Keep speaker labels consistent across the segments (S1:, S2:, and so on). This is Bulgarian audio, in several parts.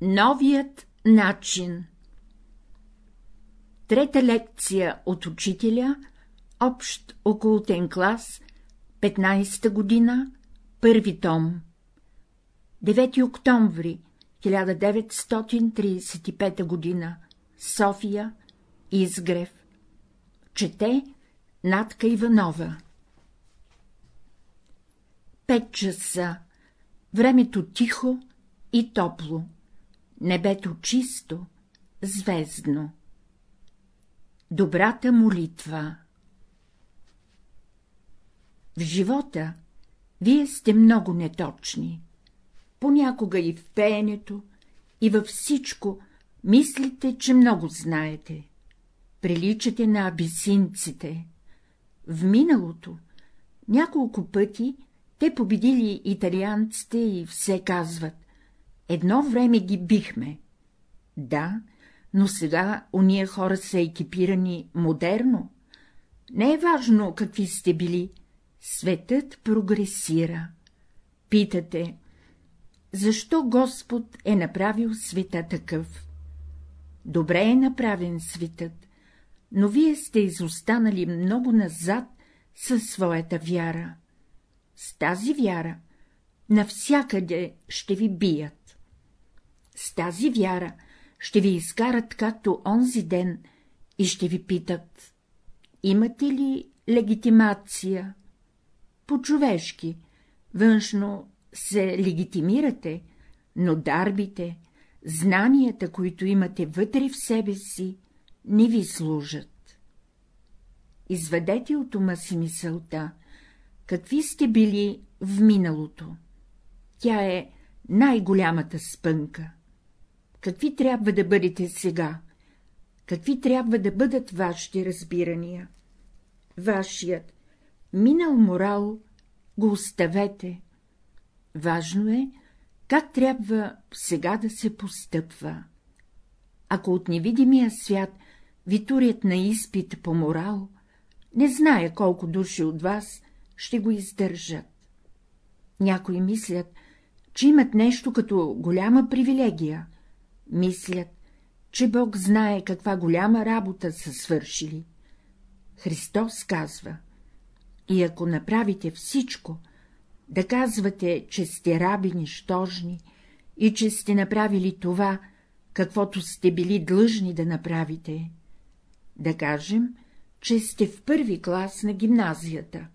S1: Новият начин. Трета лекция от учителя, общ окултен клас, 15-та година, първи том. 9 октомври 1935 година, София, Изгрев. Чете Натка Иванова. Пет часа, времето тихо и топло небето чисто, звездно. Добрата молитва В живота вие сте много неточни. Понякога и в пеенето, и във всичко мислите, че много знаете. Приличате на абисинците. В миналото няколко пъти те победили италианците и все казват Едно време ги бихме. Да, но сега уния хора са екипирани модерно. Не е важно какви сте били. Светът прогресира. Питате, защо Господ е направил света такъв? Добре е направен светът, но вие сте изостанали много назад със своята вяра. С тази вяра навсякъде ще ви бият. С тази вяра ще ви изкарат както онзи ден и ще ви питат — имате ли легитимация? По-човешки, външно се легитимирате, но дарбите, знанията, които имате вътре в себе си, не ви служат. Изведете от ума си мисълта, какви сте били в миналото. Тя е най-голямата спънка какви трябва да бъдете сега, какви трябва да бъдат вашите разбирания. Вашият минал морал го оставете. Важно е, как трябва сега да се постъпва. Ако от невидимия свят ви турят на изпит по морал, не зная колко души от вас ще го издържат. Някои мислят, че имат нещо като голяма привилегия, мислят, че Бог знае каква голяма работа са свършили. Христос казва, и ако направите всичко, да казвате, че сте раби нищожни и че сте направили това, каквото сте били длъжни да направите, да кажем, че сте в първи клас на гимназията.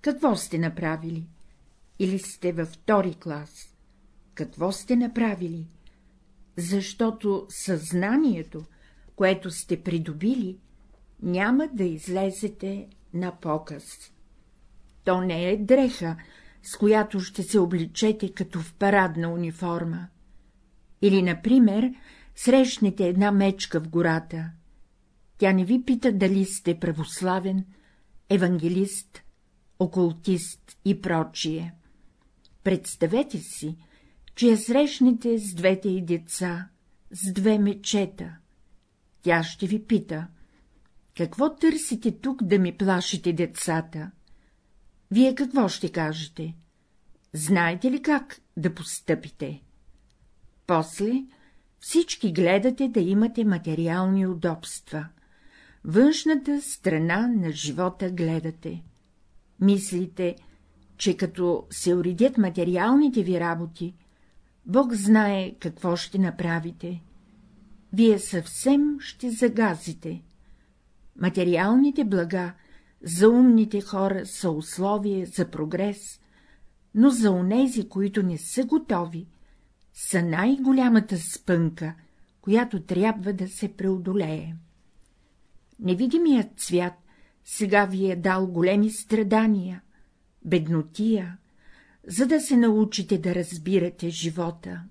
S1: Какво сте направили? Или сте във втори клас? Какво сте направили? Защото съзнанието, което сте придобили, няма да излезете на показ. То не е дреха, с която ще се обличете като в парадна униформа. Или, например, срещнете една мечка в гората. Тя не ви пита дали сте православен, евангелист, окултист и прочие. Представете си, че я срещнете с двете и деца, с две мечета. Тя ще ви пита, какво търсите тук да ми плашите децата? Вие какво ще кажете? Знаете ли как да постъпите? После всички гледате да имате материални удобства. Външната страна на живота гледате. Мислите, че като се уредят материалните ви работи, Бог знае какво ще направите. Вие съвсем ще загазите. Материалните блага за умните хора са условие за прогрес, но за онези, които не са готови, са най-голямата спънка, която трябва да се преодолее. Невидимият свят сега ви е дал големи страдания, беднотия, за да се научите да разбирате живота.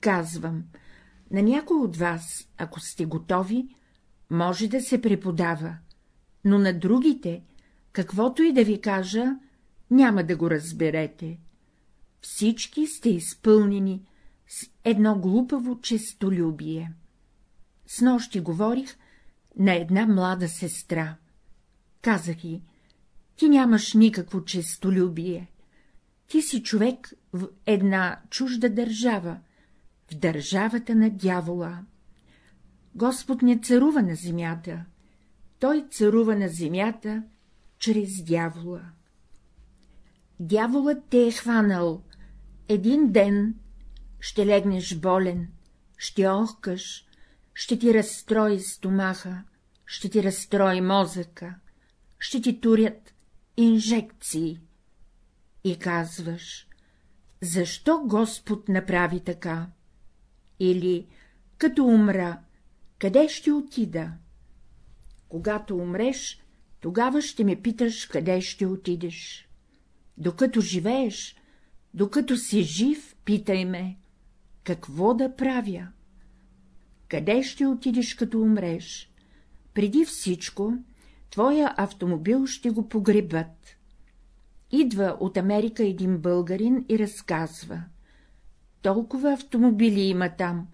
S1: Казвам, на някой от вас, ако сте готови, може да се преподава, но на другите, каквото и да ви кажа, няма да го разберете. Всички сте изпълнени с едно глупаво честолюбие. С нощи говорих на една млада сестра. Казах й, ти нямаш никакво честолюбие, ти си човек в една чужда държава, в държавата на дявола. Господ не царува на земята, той царува на земята чрез дявола. Дяволът те е хванал. Един ден ще легнеш болен, ще охкаш, ще ти разстрои стомаха, ще ти разстрои мозъка, ще ти турят инжекции. И казваш, защо Господ направи така? Или, като умра, къде ще отида? Когато умреш, тогава ще ме питаш, къде ще отидеш. Докато живееш, докато си жив, питай ме, какво да правя? Къде ще отидеш, като умреш? Преди всичко, твоя автомобил ще го погребат. Идва от Америка един българин и разказва. Толкова автомобили има там,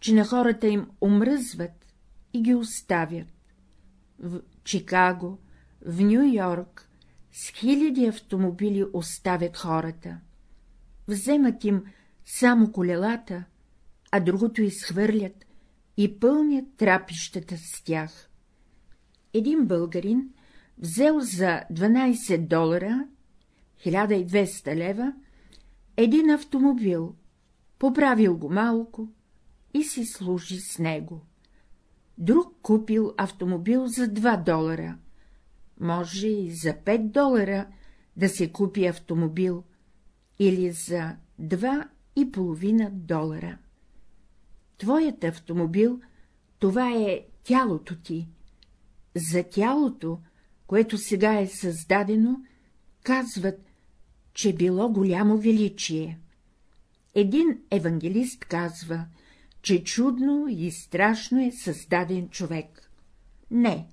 S1: че на хората им омръзват и ги оставят. В Чикаго, в Нью-Йорк, с хиляди автомобили оставят хората. Вземат им само колелата, а другото изхвърлят и пълнят трапищата с тях. Един българин взел за 12 долара, 1200 лева, един автомобил, поправил го малко и си служи с него. Друг купил автомобил за 2 долара. Може и за 5 долара да се купи автомобил или за 2,5 долара. Твоят автомобил, това е тялото ти. За тялото, което сега е създадено, казват, че било голямо величие. Един евангелист казва, че чудно и страшно е създаден човек. Не,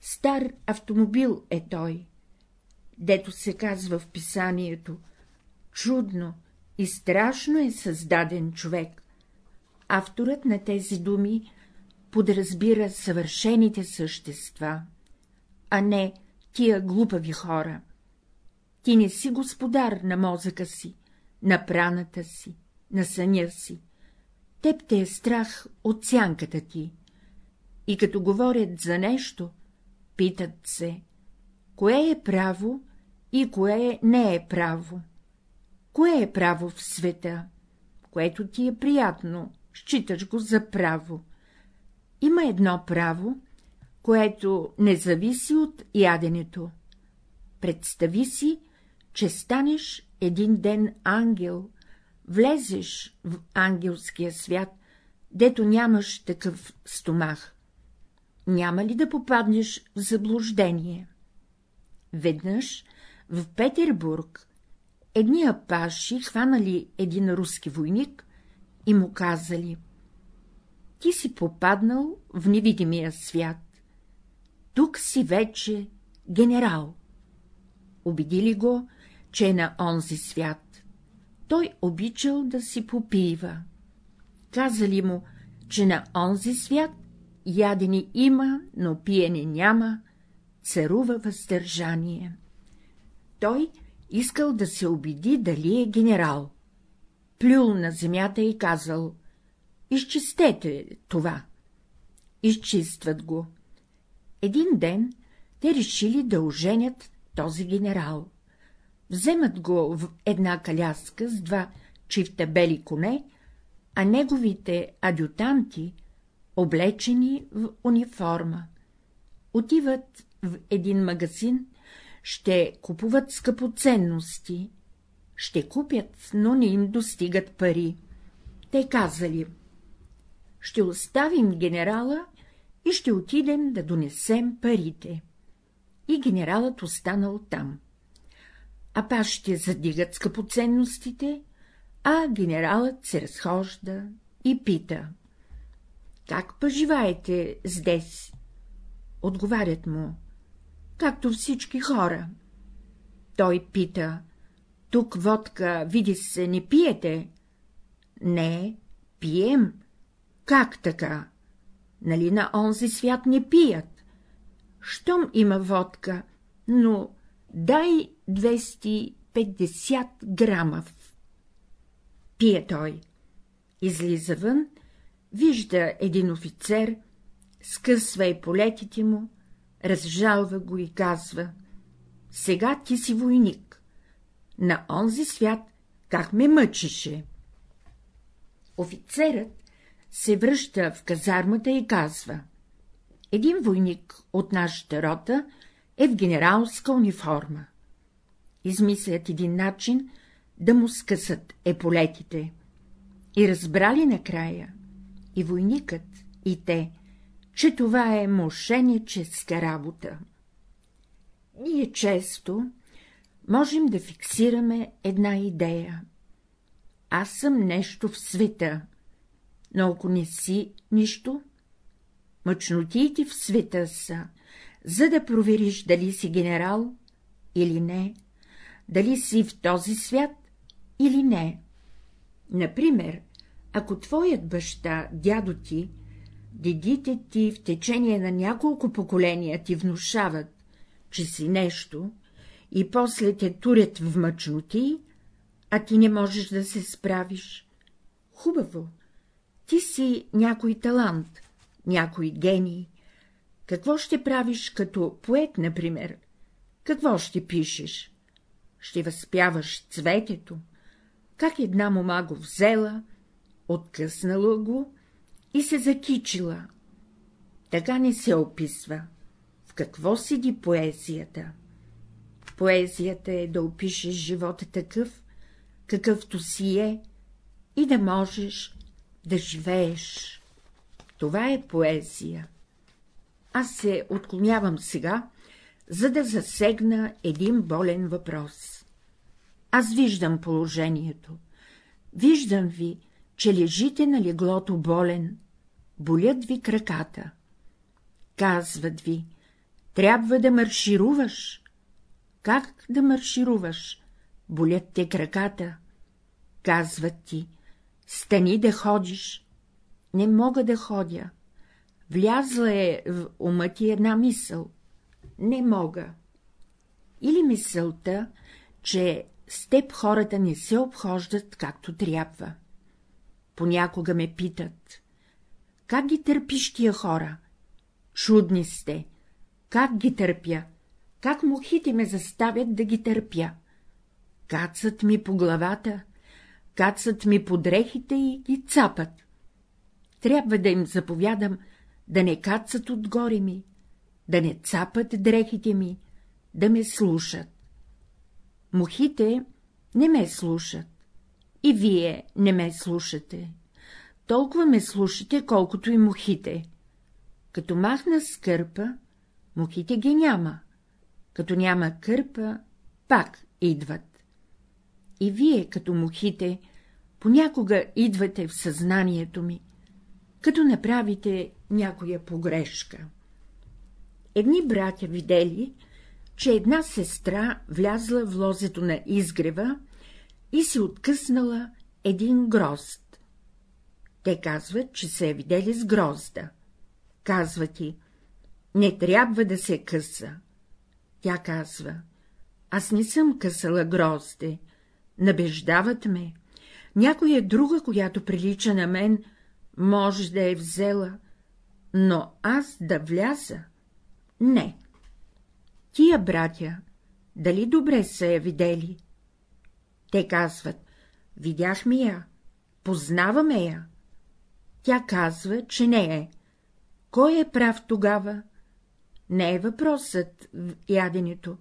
S1: стар автомобил е той. Дето се казва в писанието, чудно и страшно е създаден човек. Авторът на тези думи подразбира съвършените същества, а не тия глупави хора. Ти не си господар на мозъка си, на праната си, на съня си. Теб те е страх от сянката ти. И като говорят за нещо, питат се, кое е право и кое не е право. Кое е право в света, което ти е приятно, считаш го за право. Има едно право, което не зависи от яденето. Представи си, че станеш един ден ангел, влезеш в ангелския свят, дето нямаш такъв стомах. Няма ли да попаднеш в заблуждение? Веднъж в Петербург едни апаши хванали един руски войник и му казали — ти си попаднал в невидимия свят. Тук си вече генерал. Убедили го, че на онзи свят. Той обичал да си попива. Казали му, че на онзи свят ядени има, но пиене няма, царува въздържание. Той искал да се убеди, дали е генерал. Плюл на земята и казал — изчистете това. Изчистват го. Един ден те решили да оженят този генерал. Вземат го в една каляска с два чифта бели коне, а неговите адютанти, облечени в униформа, отиват в един магазин, ще купуват скъпоценности, ще купят, но не им достигат пари. Те казали — ще оставим генерала и ще отидем да донесем парите. И генералът останал там. А пашите задигат скъпоценностите, а генералът се разхожда и пита. Как поживаете здесь? Отговарят му. Както всички хора. Той пита. Тук водка, види се, не пиете? Не, пием. Как така? Нали на онзи свят не пият? Щом има водка, но дай 250 грама. Пие той. Излиза вън, вижда един офицер, скъсва и полетите му, разжалва го и казва — сега ти си войник. На онзи свят как ме мъчеше? Офицерът се връща в казармата и казва — един войник от нашата рота е в генералска униформа. Измислят един начин да му скъсат еполетите. И разбрали накрая и войникът, и те, че това е мошеническа работа. Ние често можем да фиксираме една идея. Аз съм нещо в света, но ако не си нищо, мъчнотиите в света са, за да провериш дали си генерал или не, дали си в този свят или не. Например, ако твоят баща, дядо ти, дедите ти в течение на няколко поколения ти внушават, че си нещо, и после те турят в мъчноти, а ти не можеш да се справиш. Хубаво, ти си някой талант, някой гений. Какво ще правиш като поет, например? Какво ще пишеш? Ще възпяваш цветето, как една мома го взела, откъснала го и се закичила. Така не се описва. В какво седи поезията? Поезията е да опишеш живота такъв, какъвто си е, и да можеш да живееш. Това е поезия. Аз се отклонявам сега, за да засегна един болен въпрос. Аз виждам положението. Виждам ви, че лежите на леглото болен, болят ви краката. Казват ви, трябва да маршируваш. Как да маршируваш? Болят те краката. Казват ти, стани да ходиш. Не мога да ходя. Влязла е в ума ти една мисъл. Не мога. Или мисълта, че с теб хората не се обхождат както трябва. Понякога ме питат, как ги търпиш тия хора? Чудни сте, как ги търпя, как мухите ме заставят да ги търпя? Кацат ми по главата, кацат ми по дрехите и ги цапат. Трябва да им заповядам да не кацат отгоре ми, да не цапат дрехите ми, да ме слушат. Мухите не ме слушат. И вие не ме слушате. Толкова ме слушате, колкото и мухите. Като махна с кърпа, мухите ги няма. Като няма кърпа, пак идват. И вие, като мухите, понякога идвате в съзнанието ми, като направите някоя погрешка. Едни братя видели, че една сестра влязла в лозето на изгрева и си откъснала един грозд. Те казват, че се е видели с грозда. Казва ти, не трябва да се къса. Тя казва, аз не съм късала грозде, набеждават ме, някоя друга, която прилича на мен, може да е взела, но аз да вляза? Не. Тия братя, дали добре са я видели? Те казват, видяхме я, познаваме я. Тя казва, че не е. Кой е прав тогава? Не е въпросът в яденето,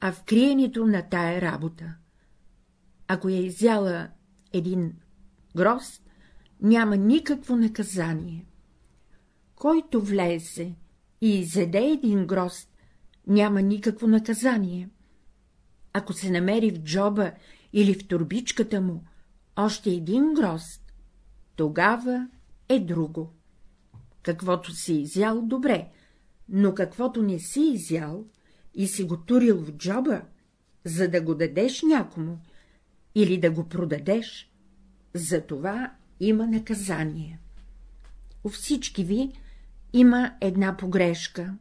S1: а в криенето на тая работа. Ако е изяла един гроз, няма никакво наказание. Който влезе и изеде един гроз, няма никакво наказание. Ако се намери в джоба или в турбичката му още един грозд, тогава е друго. Каквото си изял, добре, но каквото не си изял и си го турил в джоба, за да го дадеш някому или да го продадеш, за това има наказание. У всички ви има една погрешка.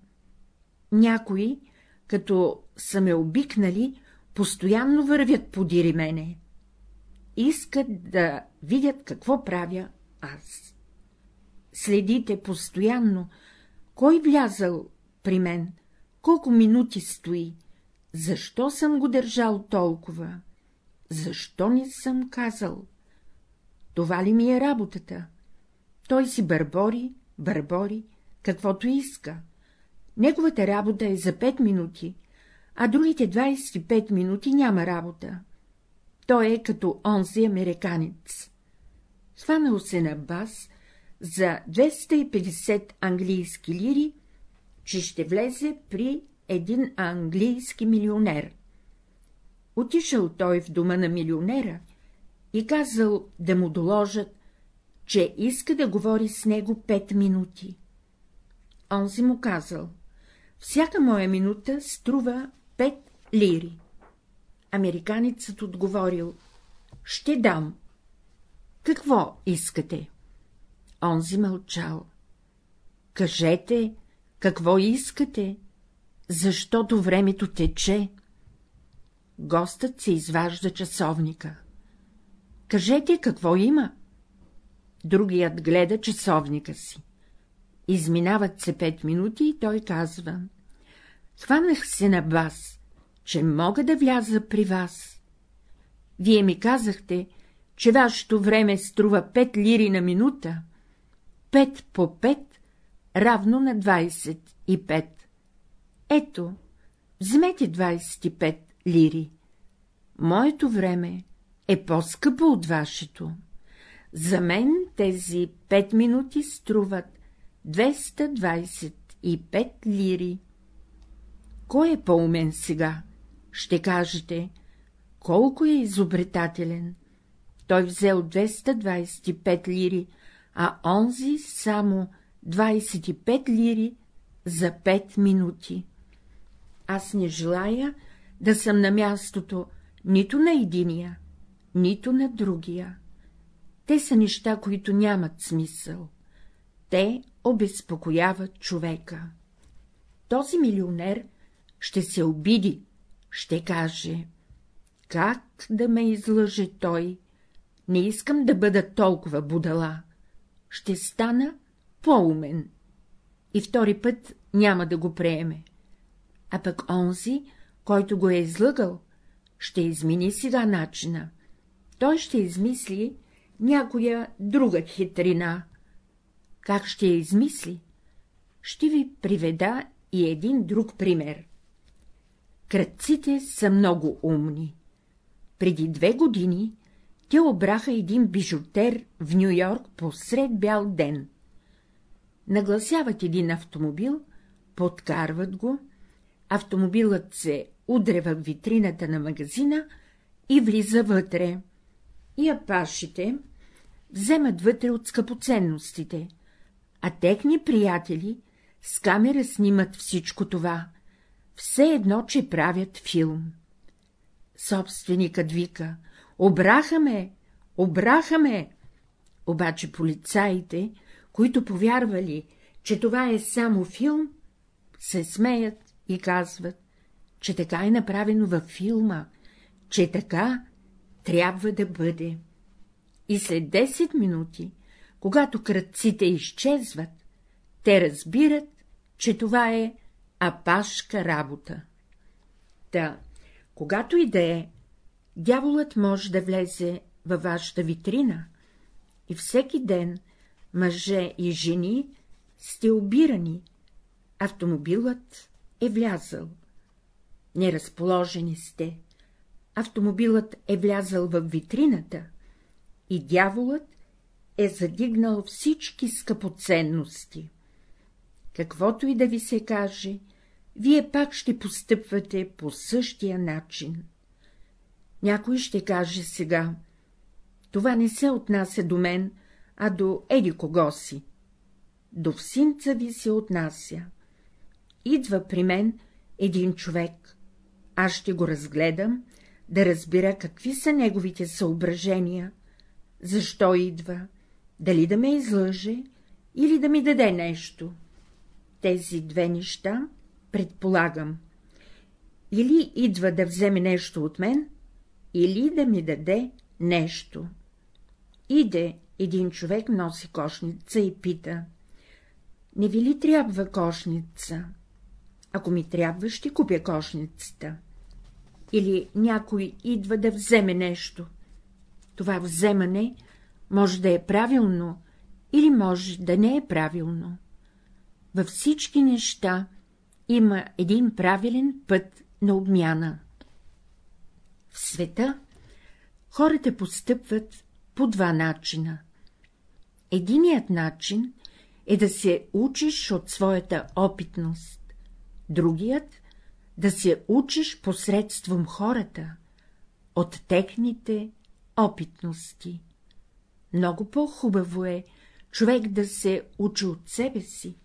S1: Някои, като са ме обикнали, постоянно вървят подири мене. искат да видят какво правя аз. Следите постоянно, кой влязал при мен, колко минути стои, защо съм го държал толкова, защо не съм казал. Това ли ми е работата? Той си бърбори, бърбори, каквото иска. Неговата работа е за 5 минути, а другите 25 минути няма работа. Той е като онзи американец. Сванал се на бас за 250 английски лири, че ще влезе при един английски милионер. Отишъл той в дома на милионера и казал да му доложат, че иска да говори с него пет минути. Онзи му казал, всяка моя минута струва пет лири. Американецът отговорил, ще дам. Какво искате? Онзи мълчал. Кажете, какво искате, защото времето тече. Гостът се изважда часовника. Кажете, какво има? Другият гледа часовника си. Изминават се пет минути и той казва. Хванах се на вас, че мога да вляза при вас. Вие ми казахте, че вашето време струва пет лири на минута. Пет по пет равно на двадесет и пет. Ето, вземете 25 лири. Моето време е по-скъпо от вашето. За мен тези 5 минути струват 225 лири. Кой е по-умен сега? Ще кажете, колко е изобретателен. Той взел 225 лири, а онзи само 25 лири за 5 минути. Аз не желая да съм на мястото нито на единия, нито на другия. Те са неща, които нямат смисъл. Те обезпокояват човека. Този милионер ще се обиди, ще каже, как да ме излъже той, не искам да бъда толкова будала, ще стана по-умен. И втори път няма да го приеме а пък онзи, който го е излъгал, ще измени сега начина. Той ще измисли някоя друга хитрина. Как ще я измисли? Ще ви приведа и един друг пример. Кръците са много умни. Преди две години те обраха един бижутер в Нью-Йорк посред бял ден. Нагласяват един автомобил, подкарват го, автомобилът се удря в витрината на магазина и влиза вътре. И апашите вземат вътре от скъпоценностите, а техни приятели с камера снимат всичко това, все едно, че правят филм. Собственикът вика — обрахаме, обрахаме! Обаче полицаите, които повярвали, че това е само филм, се смеят и казват, че така е направено във филма, че така трябва да бъде. И след 10 минути, когато кръците изчезват, те разбират, че това е апашка работа. Та, когато и да е, дяволът може да влезе във вашата витрина и всеки ден мъже и жени сте обирани, автомобилът е влязъл. Неразположени сте. Автомобилът е влязъл в витрината и дяволът е задигнал всички скъпоценности. Каквото и да ви се каже, вие пак ще постъпвате по същия начин. Някой ще каже сега, това не се отнася до мен, а до еди кого си. До всинца ви се отнася идва при мен един човек, аз ще го разгледам, да разбира какви са неговите съображения, защо идва, дали да ме излъже или да ми даде нещо. Тези две неща предполагам. Или идва да вземе нещо от мен, или да ми даде нещо. Иде един човек, носи кошница и пита. Не ви ли трябва кошница? Ако ми трябва, ще купя кошницата. Или някой идва да вземе нещо. Това вземане може да е правилно или може да не е правилно. Във всички неща има един правилен път на обмяна. В света хората постъпват по два начина. Единият начин е да се учиш от своята опитност, другият — да се учиш посредством хората, от техните опитности. Много по-хубаво е човек да се учи от себе си,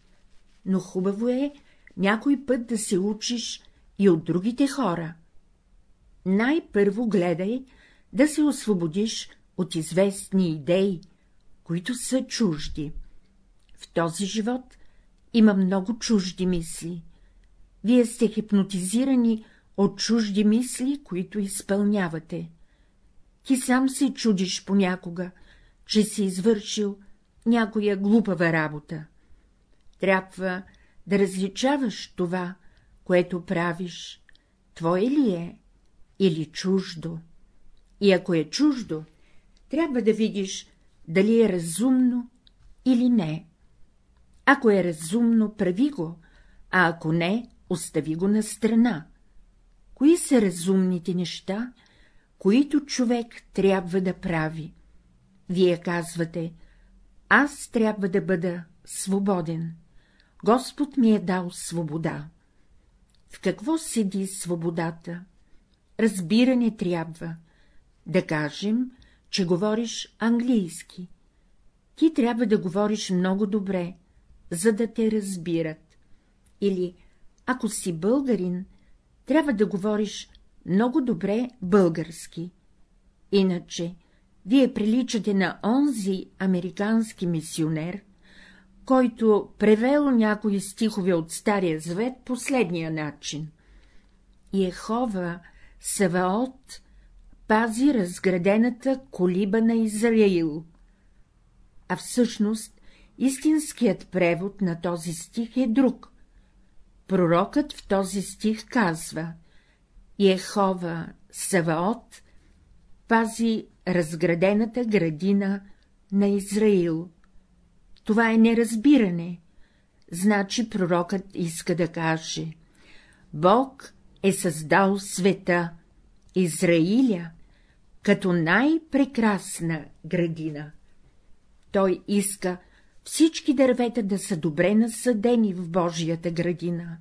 S1: но хубаво е някой път да се учиш и от другите хора. Най-първо гледай да се освободиш от известни идеи, които са чужди. В този живот има много чужди мисли. Вие сте хипнотизирани от чужди мисли, които изпълнявате. Ти сам се чудиш понякога, че си извършил някоя глупава работа. Трябва да различаваш това, което правиш, твое ли е или чуждо. И ако е чуждо, трябва да видиш, дали е разумно или не. Ако е разумно, прави го, а ако не, остави го на страна. Кои са разумните неща, които човек трябва да прави? Вие казвате, аз трябва да бъда свободен. Господ ми е дал свобода. В какво седи свободата? Разбиране трябва. Да кажем, че говориш английски. Ти трябва да говориш много добре, за да те разбират. Или, ако си българин, трябва да говориш много добре български. Иначе, вие приличате на онзи американски мисионер, който превел някои стихове от Стария Завет последния начин. Ехова, Саваот, пази разградената колиба на Израил. А всъщност истинският превод на този стих е друг. Пророкът в този стих казва Ехова Саваот пази разградената градина на Израил. Това е неразбиране. Значи пророкът иска да каже Бог е създал света, Израиля, като най-прекрасна градина. Той иска всички дървета да са добре насъдени в Божията градина.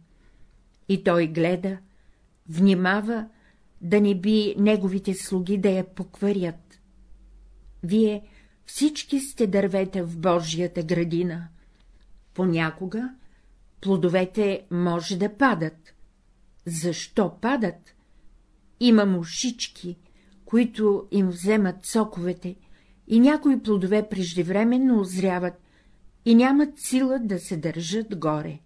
S1: И той гледа, внимава, да не би неговите слуги да я покварят. Вие всички сте дървета в Божията градина. Понякога плодовете може да падат. Защо падат? Има мушички, които им вземат соковете, и някои плодове преждевременно озряват и нямат сила да се държат горе.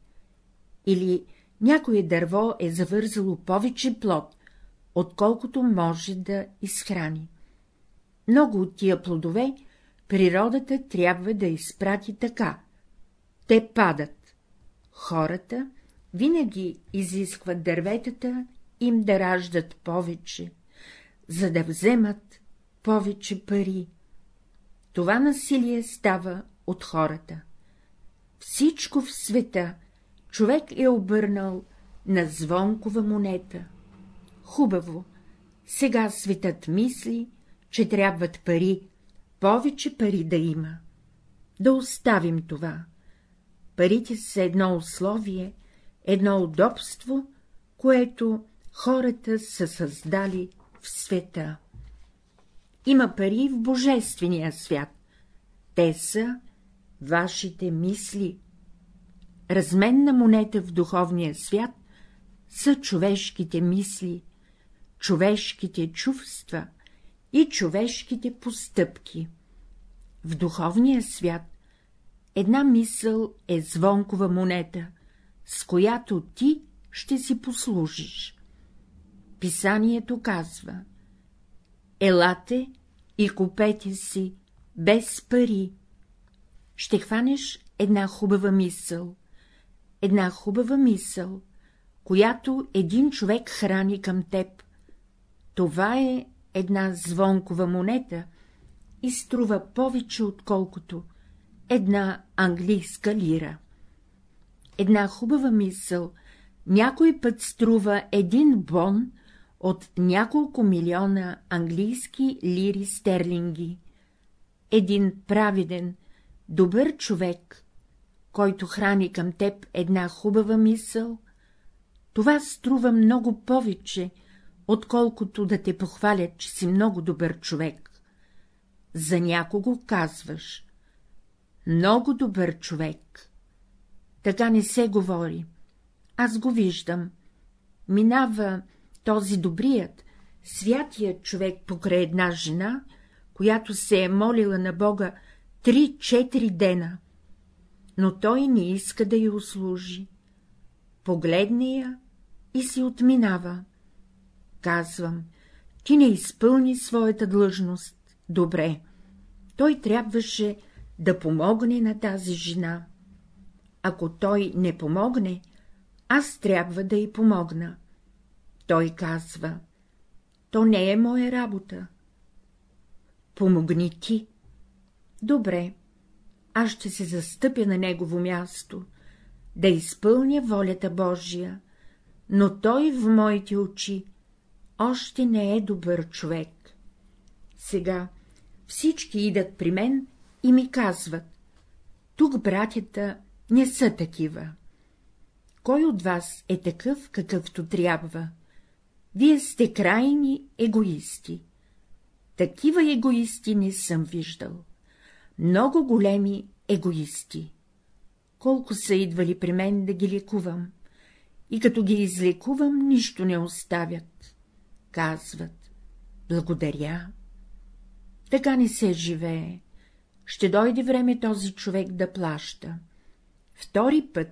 S1: Или някое дърво е завързало повече плод, отколкото може да изхрани. Много от тия плодове природата трябва да изпрати така. Те падат. Хората винаги изискват дърветата им да раждат повече, за да вземат повече пари. Това насилие става от хората. Всичко в света човек е обърнал на звонкова монета. Хубаво, сега светът мисли, че трябват пари, повече пари да има. Да оставим това. Парите са едно условие, едно удобство, което хората са създали в света. Има пари в божествения свят. Те са вашите мисли. Разменна монета в духовния свят са човешките мисли, човешките чувства и човешките постъпки. В духовния свят една мисъл е звонкова монета, с която ти ще си послужиш. Писанието казва Елате и купете си без пари. Ще хванеш една хубава мисъл, една хубава мисъл, която един човек храни към теб. Това е една звонкова монета и струва повече, отколкото една английска лира. Една хубава мисъл някой път струва един бон от няколко милиона английски лири стерлинги. Един праведен, добър човек, който храни към теб една хубава мисъл, това струва много повече, отколкото да те похвалят, че си много добър човек. За някого казваш — много добър човек. Така не се говори. Аз го виждам. Минава този добрият, святият човек покрай една жена, която се е молила на Бога три-четири дена, но той не иска да й услужи. Погледне я и си отминава. Казвам, ти не изпълни своята длъжност. Добре, той трябваше да помогне на тази жена. Ако той не помогне, аз трябва да й помогна. Той казва, то не е моя работа. Помогни ти. Добре, аз ще се застъпя на негово място, да изпълня волята Божия, но той в моите очи още не е добър човек. Сега всички идат при мен и ми казват — тук братята не са такива. Кой от вас е такъв, какъвто трябва? Вие сте крайни егоисти. Такива егоисти не съм виждал много големи егоисти. Колко са идвали при мен да ги лекувам, и като ги излекувам, нищо не оставят. Казват, благодаря. Така не се живее. Ще дойде време този човек да плаща. Втори път,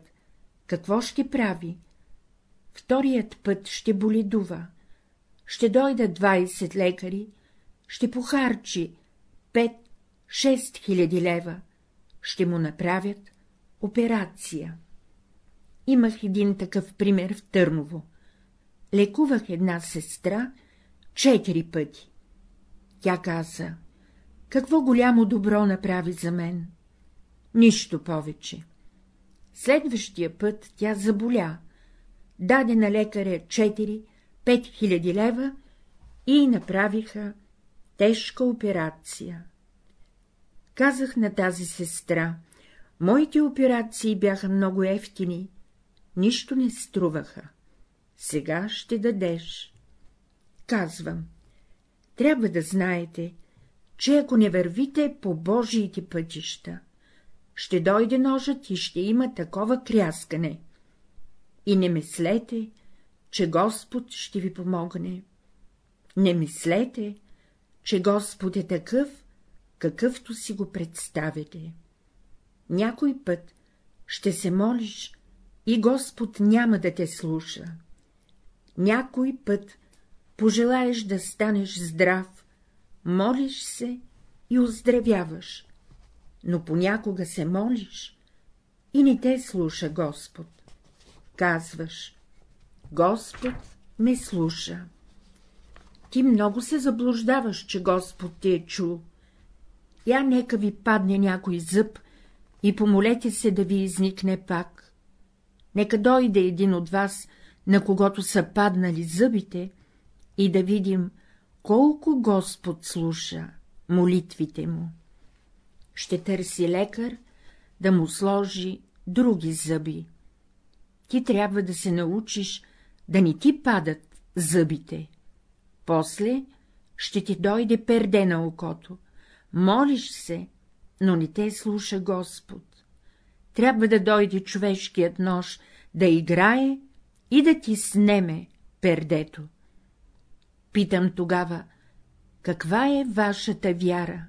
S1: какво ще прави? Вторият път ще боледува. Ще дойдат 20 лекари, ще похарчи 5 6000 лева, ще му направят операция. Имах един такъв пример в Търново. Лекувах една сестра четири пъти. Тя каза, какво голямо добро направи за мен. Нищо повече. Следващия път тя заболя, даде на лекаря 4-5 хиляди лева и направиха тежка операция. Казах на тази сестра, моите операции бяха много ефтини, нищо не струваха. Сега ще дадеш. Казвам, трябва да знаете, че ако не вървите по Божиите пътища, ще дойде ножът и ще има такова кряскане. И не мислете, че Господ ще ви помогне. Не мислете, че Господ е такъв, какъвто си го представите. Някой път ще се молиш и Господ няма да те слуша. Някой път пожелаеш да станеш здрав, молиш се и оздравяваш, но понякога се молиш и не те слуша Господ. Казваш, Господ ме слуша. Ти много се заблуждаваш, че Господ ти е чул. Я нека ви падне някой зъб и помолете се да ви изникне пак. Нека дойде един от вас, на когото са паднали зъбите, и да видим, колко Господ слуша молитвите му ще търси лекар да му сложи други зъби. Ти трябва да се научиш да не ти падат зъбите. После ще ти дойде перде на окото. Молиш се, но не те слуша Господ. Трябва да дойде човешкият нож да играе и да ти снеме пердето. Питам тогава, каква е вашата вяра?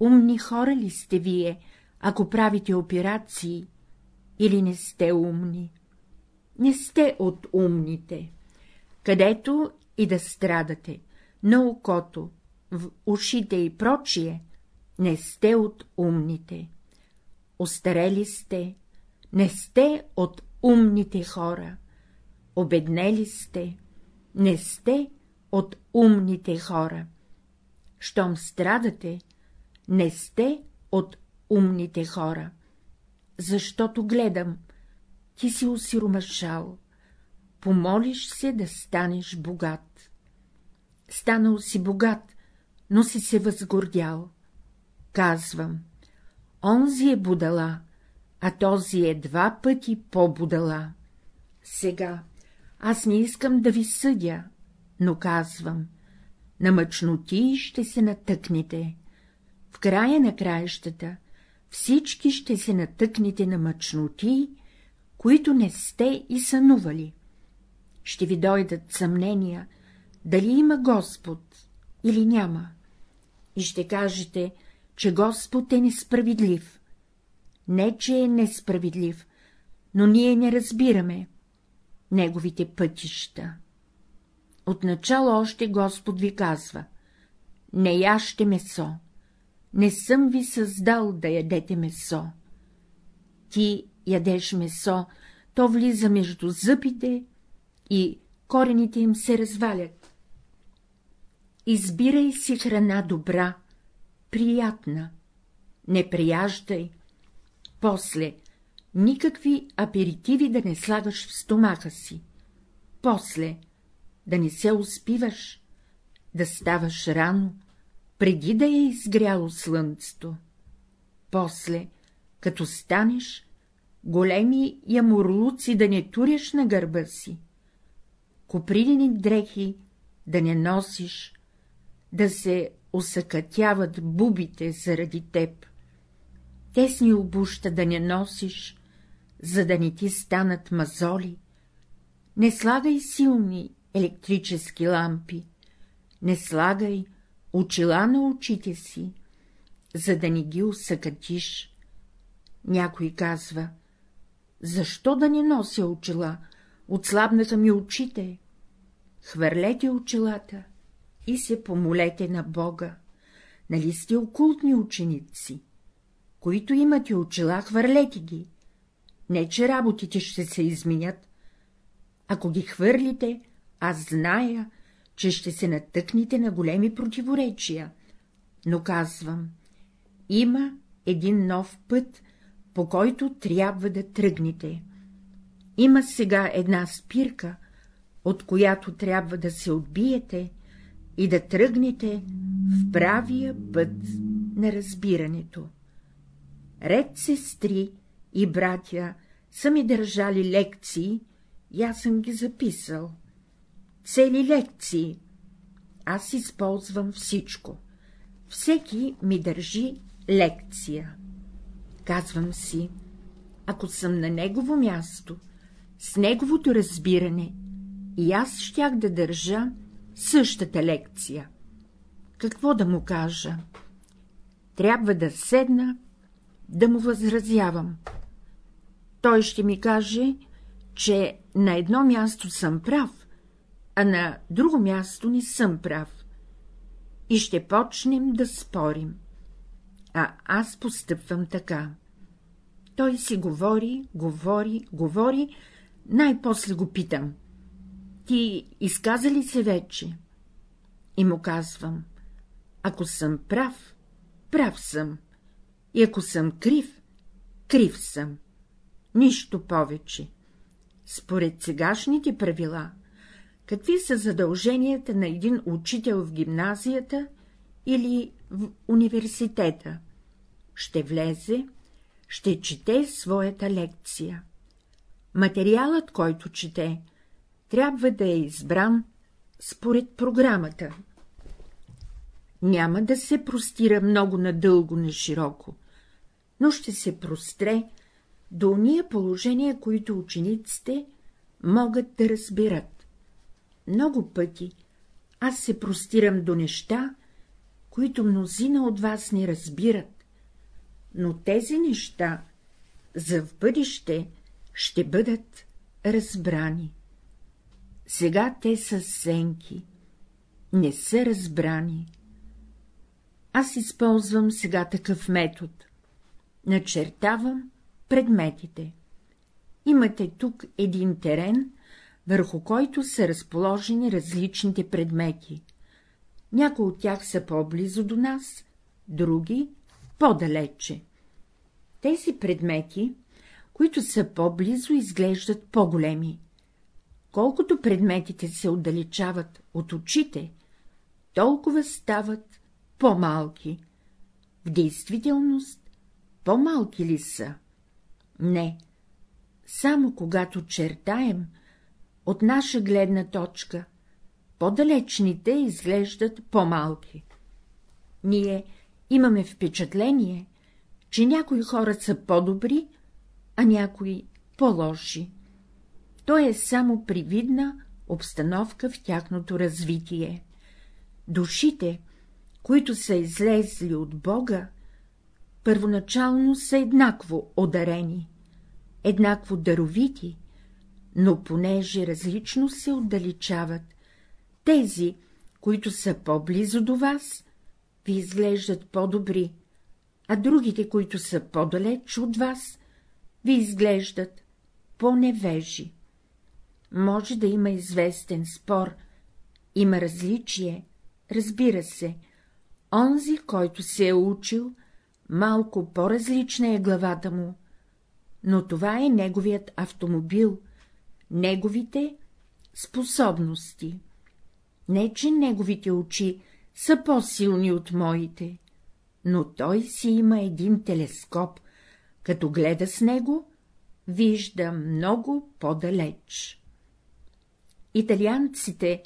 S1: Умни хора ли сте вие, ако правите операции, или не сте умни? Не сте от умните. Където и да страдате, на окото, в ушите и прочие, не сте от умните. Остарели сте, не сте от умните хора. Обеднели сте, не сте от умните хора. Щом страдате, не сте от умните хора. Защото гледам, ти си осиромашал, помолиш се да станеш богат. Станал си богат, но си се възгордял. Казвам, онзи е будала, а този е два пъти по-будала. Сега, аз не искам да ви съдя, но казвам, на мъчноти ще се натъкнете. В края на краищата всички ще се натъкнете на мъчноти, които не сте и сънували. Ще ви дойдат съмнения, дали има Господ или няма. И ще кажете, че Господ е несправедлив. Не, че е несправедлив, но ние не разбираме неговите пътища. Отначало още Господ ви казва — не яще месо, не съм ви създал да ядете месо. Ти ядеш месо, то влиза между зъбите и корените им се развалят. Избирай си храна добра, приятна, не прияждай, после никакви аперитиви да не слагаш в стомаха си, после да не се успиваш, да ставаш рано, преди да е изгряло слънцето. После, като станеш, големи ямурлуци да не туряш на гърба си, копринени дрехи да не носиш, да се усъкътяват бубите заради теб, тесни обуща да не носиш, за да не ти станат мазоли, не слагай силни електрически лампи, не слагай очила на очите си, за да не ги усъкатиш. Някой казва, защо да не нося очила, отслабнаха ми очите. Хвърлете очилата и се помолете на Бога. Нали сте окултни ученици? Които имате очила, хвърлете ги. Не, че работите ще се изменят. Ако ги хвърлите, аз зная, че ще се натъкнете на големи противоречия, но казвам, има един нов път, по който трябва да тръгнете. Има сега една спирка, от която трябва да се отбиете и да тръгнете в правия път на разбирането. Ред сестри и братя са ми държали лекции, и аз съм ги записал цели лекции. Аз използвам всичко. Всеки ми държи лекция. Казвам си, ако съм на негово място, с неговото разбиране, и аз щях да държа същата лекция. Какво да му кажа? Трябва да седна, да му възразявам. Той ще ми каже, че на едно място съм прав, а на друго място не съм прав. И ще почнем да спорим. А аз постъпвам така. Той си говори, говори, говори, най-после го питам. Ти изказа ли се вече? И му казвам. Ако съм прав, прав съм. И ако съм крив, крив съм. Нищо повече. Според сегашните правила, какви са задълженията на един учител в гимназията или в университета. Ще влезе, ще чете своята лекция. Материалът, който чете, трябва да е избран според програмата. Няма да се простира много надълго на широко, но ще се простре до уния положения, които учениците могат да разбират много пъти аз се простирам до неща, които мнозина от вас не разбират, но тези неща за в бъдеще ще бъдат разбрани. Сега те са сенки, не са разбрани. Аз използвам сега такъв метод. Начертавам предметите. Имате тук един терен, върху който са разположени различните предмети. Някои от тях са по-близо до нас, други — по-далече. Тези предмети, които са по-близо, изглеждат по-големи. Колкото предметите се отдалечават от очите, толкова стават по-малки. В действителност по-малки ли са? Не. Само когато чертаем, от наша гледна точка, по-далечните изглеждат по-малки. Ние имаме впечатление, че някои хора са по-добри, а някои по-лоши. То е само привидна обстановка в тяхното развитие. Душите, които са излезли от Бога, първоначално са еднакво одарени, еднакво даровити, но понеже различно се отдалечават, тези, които са по-близо до вас, ви изглеждат по-добри, а другите, които са по-далеч от вас, ви изглеждат по-невежи. Може да има известен спор, има различие, разбира се, онзи, който се е учил, малко по-различна е главата му, но това е неговият автомобил, неговите способности. Не, че неговите очи са по-силни от моите, но той си има един телескоп, като гледа с него, вижда много по-далеч. Италианците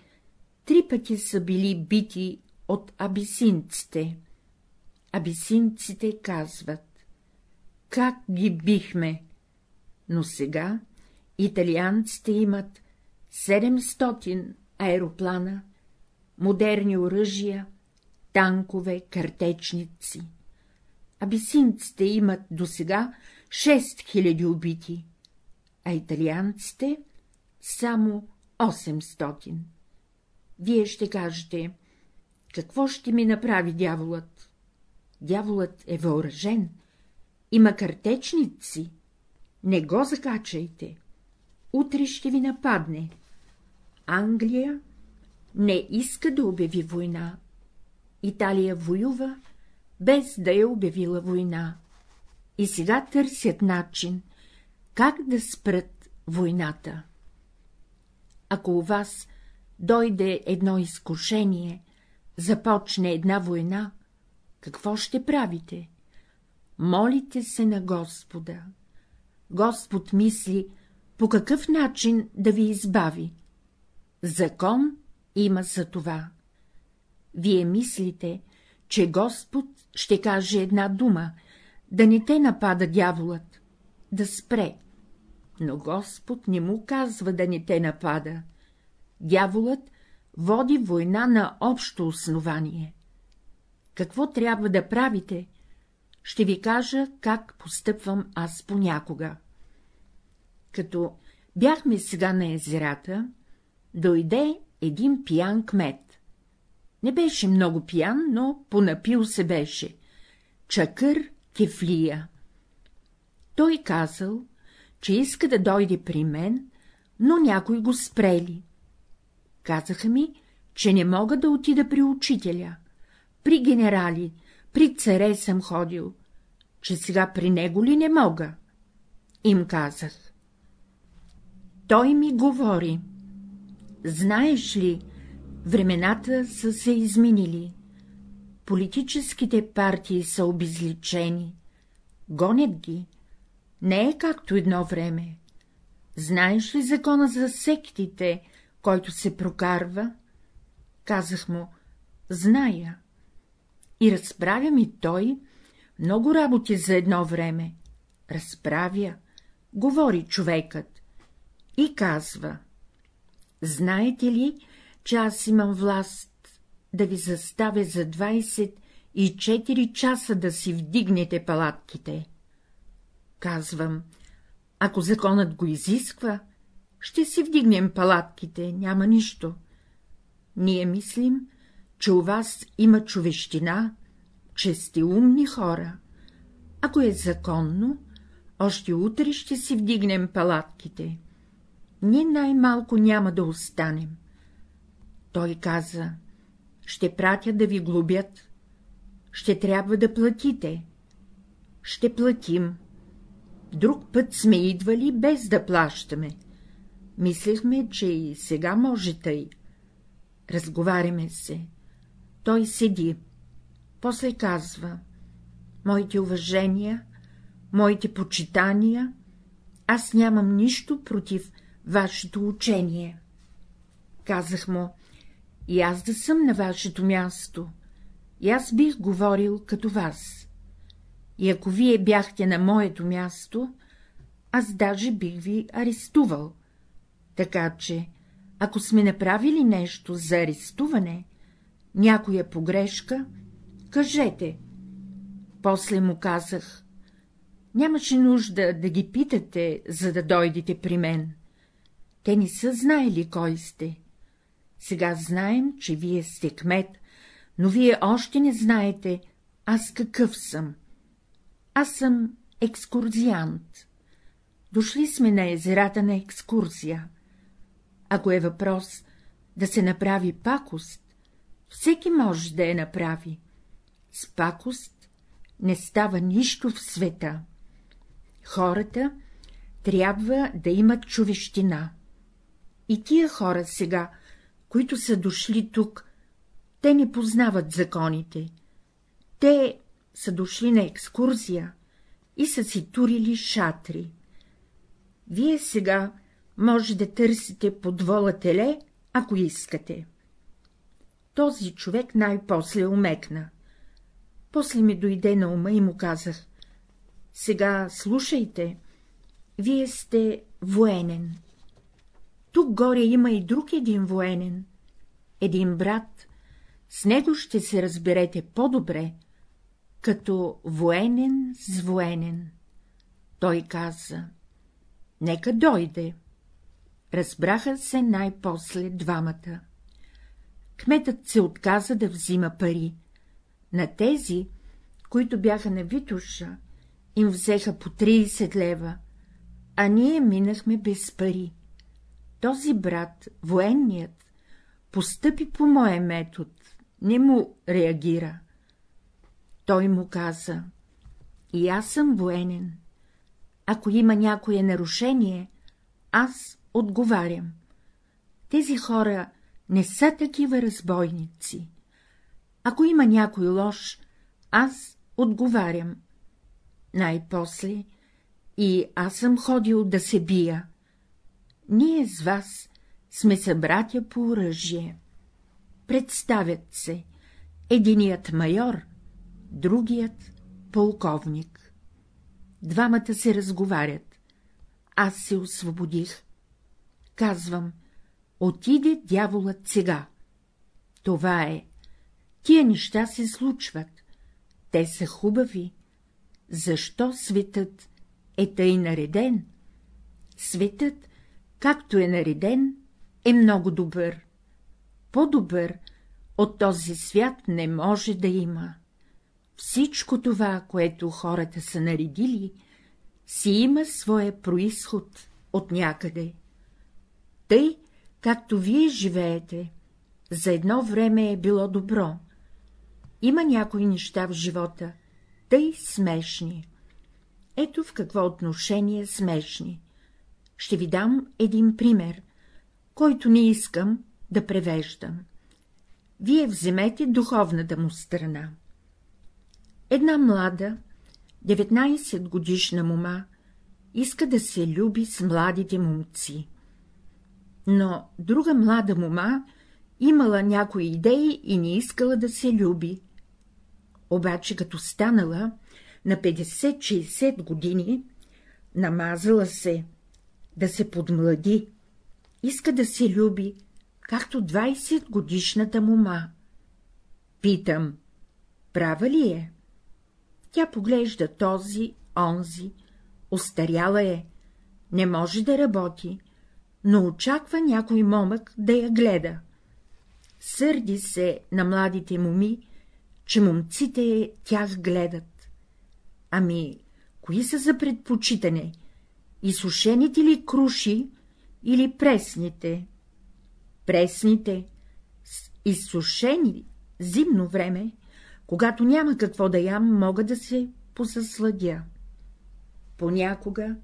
S1: три пъти са били бити от абисинците. Абисинците казват, как ги бихме, но сега италианците имат 700 аероплана, модерни оръжия, танкове, картечници. Абисинците имат досега 6000 убити, а италианците само 800. Вие ще кажете, какво ще ми направи дяволът? Дяволът е въоръжен, има картечници, не го закачайте, утре ще ви нападне. Англия не иска да обяви война. Италия воюва, без да е обявила война. И сега търсят начин, как да спрат войната. Ако у вас дойде едно изкушение, започне една война, какво ще правите? Молите се на Господа. Господ мисли, по какъв начин да ви избави. Закон има за това. Вие мислите, че Господ ще каже една дума, да не те напада дяволът, да спре. Но Господ не му казва да не те напада. Дяволът води война на общо основание. Какво трябва да правите? Ще ви кажа, как постъпвам аз понякога. Като бяхме сега на езерата, дойде един пиян кмет. Не беше много пиян, но понапил се беше. Чакър кефлия. Той казал, че иска да дойде при мен, но някой го спрели. Казаха ми, че не мога да отида при учителя. При генерали, при царе съм ходил, че сега при него ли не мога? Им казах. Той ми говори. Знаеш ли, времената са се изменили. Политическите партии са обезличени. Гонят ги. Не е както едно време. Знаеш ли закона за сектите, който се прокарва? Казах му, зная. И разправя ми той много работи за едно време. Разправя, говори човекът и казва. Знаете ли, че аз имам власт да ви заставя за 24 часа да си вдигнете палатките? Казвам, ако законът го изисква, ще си вдигнем палатките, няма нищо. Ние мислим, че у вас има човещина, че сте умни хора. Ако е законно, още утре ще си вдигнем палатките. Ние най-малко няма да останем. Той каза, ще пратя да ви глобят, ще трябва да платите. Ще платим. Друг път сме идвали без да плащаме. Мислехме, че и сега може тъй. Разговаряме се. Той седи. После казва. Моите уважения, моите почитания, аз нямам нищо против вашето учение. Казах му, и аз да съм на вашето място, и аз бих говорил като вас. И ако вие бяхте на моето място, аз даже бих ви арестувал. Така че, ако сме направили нещо за арестуване, някоя погрешка, кажете. После му казах, нямаше нужда да ги питате, за да дойдете при мен. Те не са знаели кой сте. Сега знаем, че вие сте кмет, но вие още не знаете, аз какъв съм. Аз съм екскурзиант. Дошли сме на езерата на екскурзия. Ако е въпрос да се направи пакост, всеки може да я направи. С пакост не става нищо в света. Хората трябва да имат човещина. И тия хора сега, които са дошли тук, те не познават законите. Те са дошли на екскурзия и са си турили шатри. Вие сега може да търсите подвола теле, ако искате. Този човек най-после умекна. После ми дойде на ума и му казах — сега слушайте, вие сте военен. Тук горе има и друг един военен, един брат, с него ще се разберете по-добре, като военен с военен. Той каза — нека дойде. Разбраха се най-после двамата. Кметът се отказа да взима пари. На тези, които бяха на Витуша, им взеха по 30 лева, а ние минахме без пари. Този брат, военният, постъпи по моя метод, не му реагира. Той му каза — и аз съм военен. Ако има някое нарушение, аз отговарям. Тези хора не са такива разбойници. Ако има някой лош, аз отговарям. Най-после и аз съм ходил да се бия. Ние с вас сме събратя по оръжие. Представят се единият майор, другият полковник. Двамата се разговарят. Аз се освободих. Казвам, отиде дяволът сега. Това е. Тия неща се случват. Те са хубави. Защо светът е тъй нареден? Светът, както е нареден, е много добър. По-добър от този свят не може да има. Всичко това, което хората са наредили, си има своя происход от някъде. Тъй, както вие живеете, за едно време е било добро. Има някои неща в живота, тъй смешни. Ето в какво отношение смешни. Ще ви дам един пример, който не искам да превеждам. Вие вземете духовната му страна. Една млада, 19 годишна мома, иска да се люби с младите момци. Но друга млада мома имала някои идеи и не искала да се люби. Обаче като станала на 50-60 години, намазала се, да се подмлади, иска да се люби, както 20 годишната мома. Питам, права ли е? Тя поглежда този, онзи, остаряла е, не може да работи, но очаква някой момък да я гледа. Сърди се на младите моми, че момците тях гледат. Ами, кои са за предпочитане? Изсушените ли круши или пресните? Пресните, с изсушени зимно време, когато няма какво да ям, мога да се посъсладя. Понякога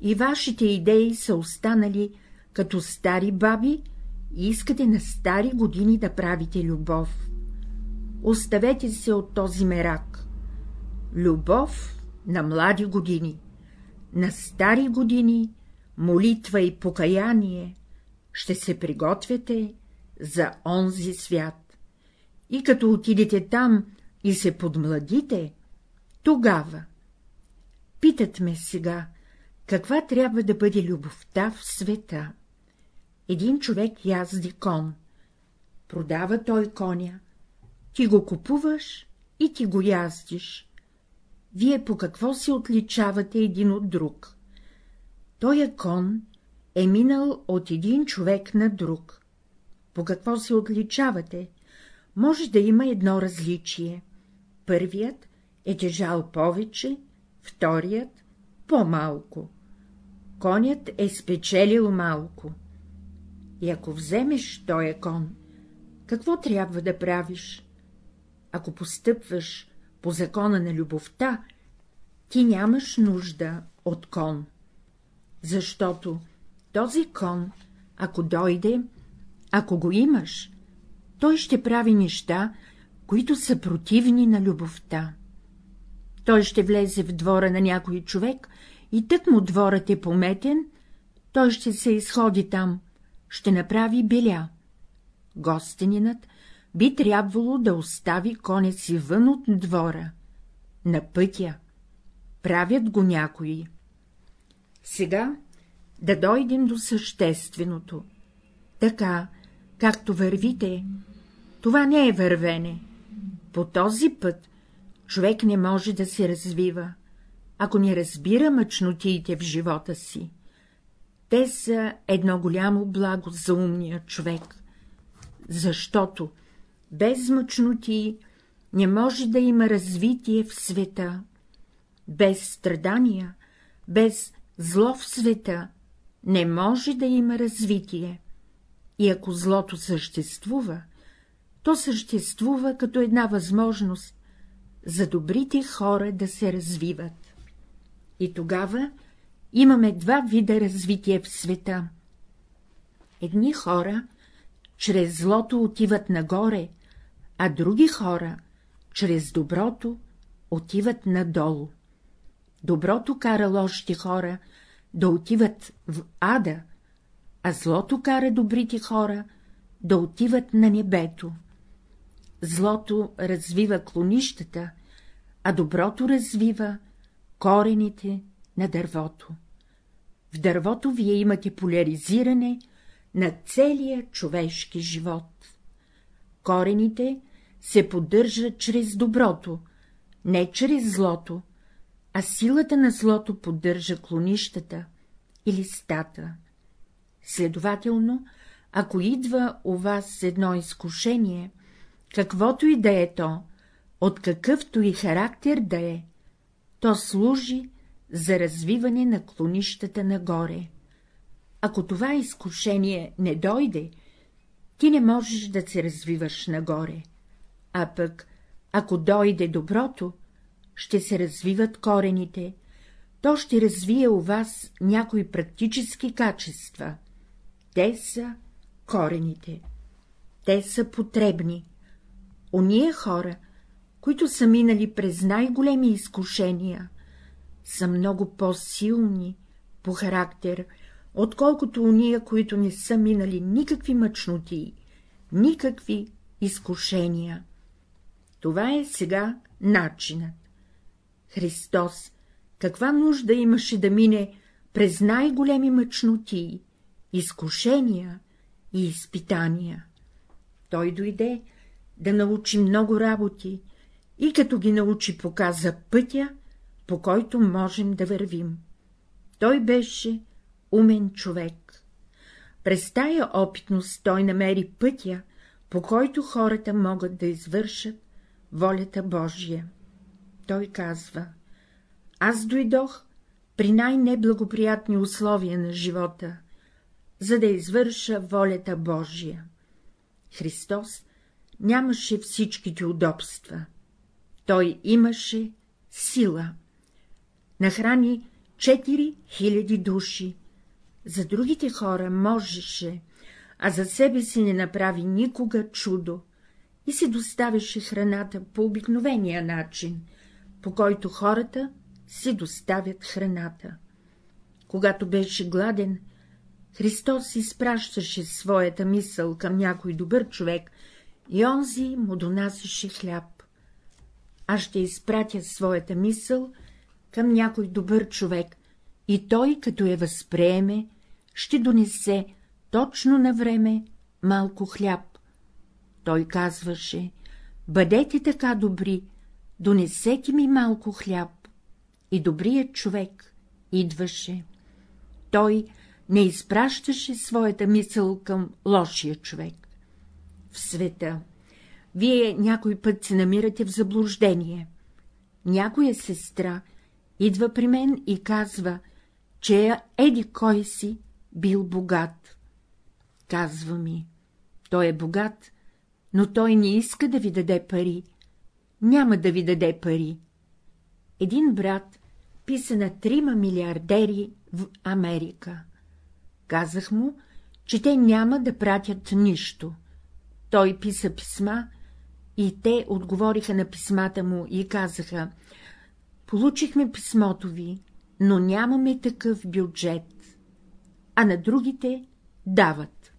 S1: и вашите идеи са останали като стари баби и искате на стари години да правите любов. Оставете се от този мерак. Любов на млади години, на стари години, молитва и покаяние, ще се приготвяте за онзи свят. И като отидете там и се подмладите, тогава. Питат ме сега, каква трябва да бъде любовта в света. Един човек язди кон. Продава той коня. Ти го купуваш и ти го яздиш. Вие по какво се отличавате един от друг? Тоя кон е минал от един човек на друг. По какво се отличавате? Може да има едно различие. Първият е тежал повече, вторият — по-малко. Конят е спечелил малко. И ако вземеш тоя кон, какво трябва да правиш? Ако постъпваш по закона на любовта, ти нямаш нужда от кон, защото този кон, ако дойде, ако го имаш, той ще прави неща, които са противни на любовта. Той ще влезе в двора на някой човек и тък му дворът е пометен, той ще се изходи там, ще направи беля. Гостенинът би трябвало да остави коня си вън от двора, на пътя. Правят го някои. Сега да дойдем до същественото. Така, както вървите, това не е вървене. По този път човек не може да се развива, ако не разбира мъчнотиите в живота си. Те са едно голямо благо за умния човек, защото без мъчноти не може да има развитие в света, без страдания, без зло в света не може да има развитие. И ако злото съществува, то съществува като една възможност за добрите хора да се развиват. И тогава имаме два вида развитие в света. Едни хора чрез злото отиват нагоре, а други хора чрез доброто отиват надолу. Доброто кара лошите хора да отиват в ада, а злото кара добрите хора да отиват на небето. Злото развива клонищата, а доброто развива корените на дървото. В дървото вие имате поляризиране на целия човешки живот. Корените се поддържат чрез доброто, не чрез злото, а силата на злото поддържа клонищата и листата. Следователно, ако идва у вас едно изкушение, каквото и да е то, от какъвто и характер да е, то служи за развиване на клонищата нагоре. Ако това изкушение не дойде, ти не можеш да се развиваш нагоре, а пък, ако дойде доброто, ще се развиват корените, то ще развие у вас някои практически качества. Те са корените. Те са потребни. Ония хора, които са минали през най-големи изкушения, са много по-силни по характер, отколкото уния, които не са минали никакви мъчноти, никакви изкушения. Това е сега начинът. Христос, каква нужда имаше да мине през най-големи мъчноти, изкушения и изпитания? Той дойде да научи много работи и като ги научи показа пътя, по който можем да вървим. Той беше умен човек. През тая опитност той намери пътя, по който хората могат да извършат волята Божия. Той казва, аз дойдох при най-неблагоприятни условия на живота, за да извърша волята Божия. Христос нямаше всичките удобства. Той имаше сила. Нахрани 4000 души. За другите хора можеше, а за себе си не направи никога чудо и си доставяше храната по обикновения начин, по който хората си доставят храната. Когато беше гладен, Христос изпращаше своята мисъл към някой добър човек и онзи му донасяше хляб. Аз ще изпратя своята мисъл към някой добър човек и той, като я възприеме, ще донесе точно на време малко хляб. Той казваше, бъдете така добри, донесете ми малко хляб. И добрият човек идваше. Той не изпращаше своята мисъл към лошия човек. В света вие някой път се намирате в заблуждение. Някоя сестра идва при мен и казва, че еди кой си бил богат. Казва ми, той е богат, но той не иска да ви даде пари. Няма да ви даде пари. Един брат писа на трима милиардери в Америка. Казах му, че те няма да пратят нищо. Той писа писма и те отговориха на писмата му и казаха — получихме писмото ви, но нямаме такъв бюджет, а на другите дават.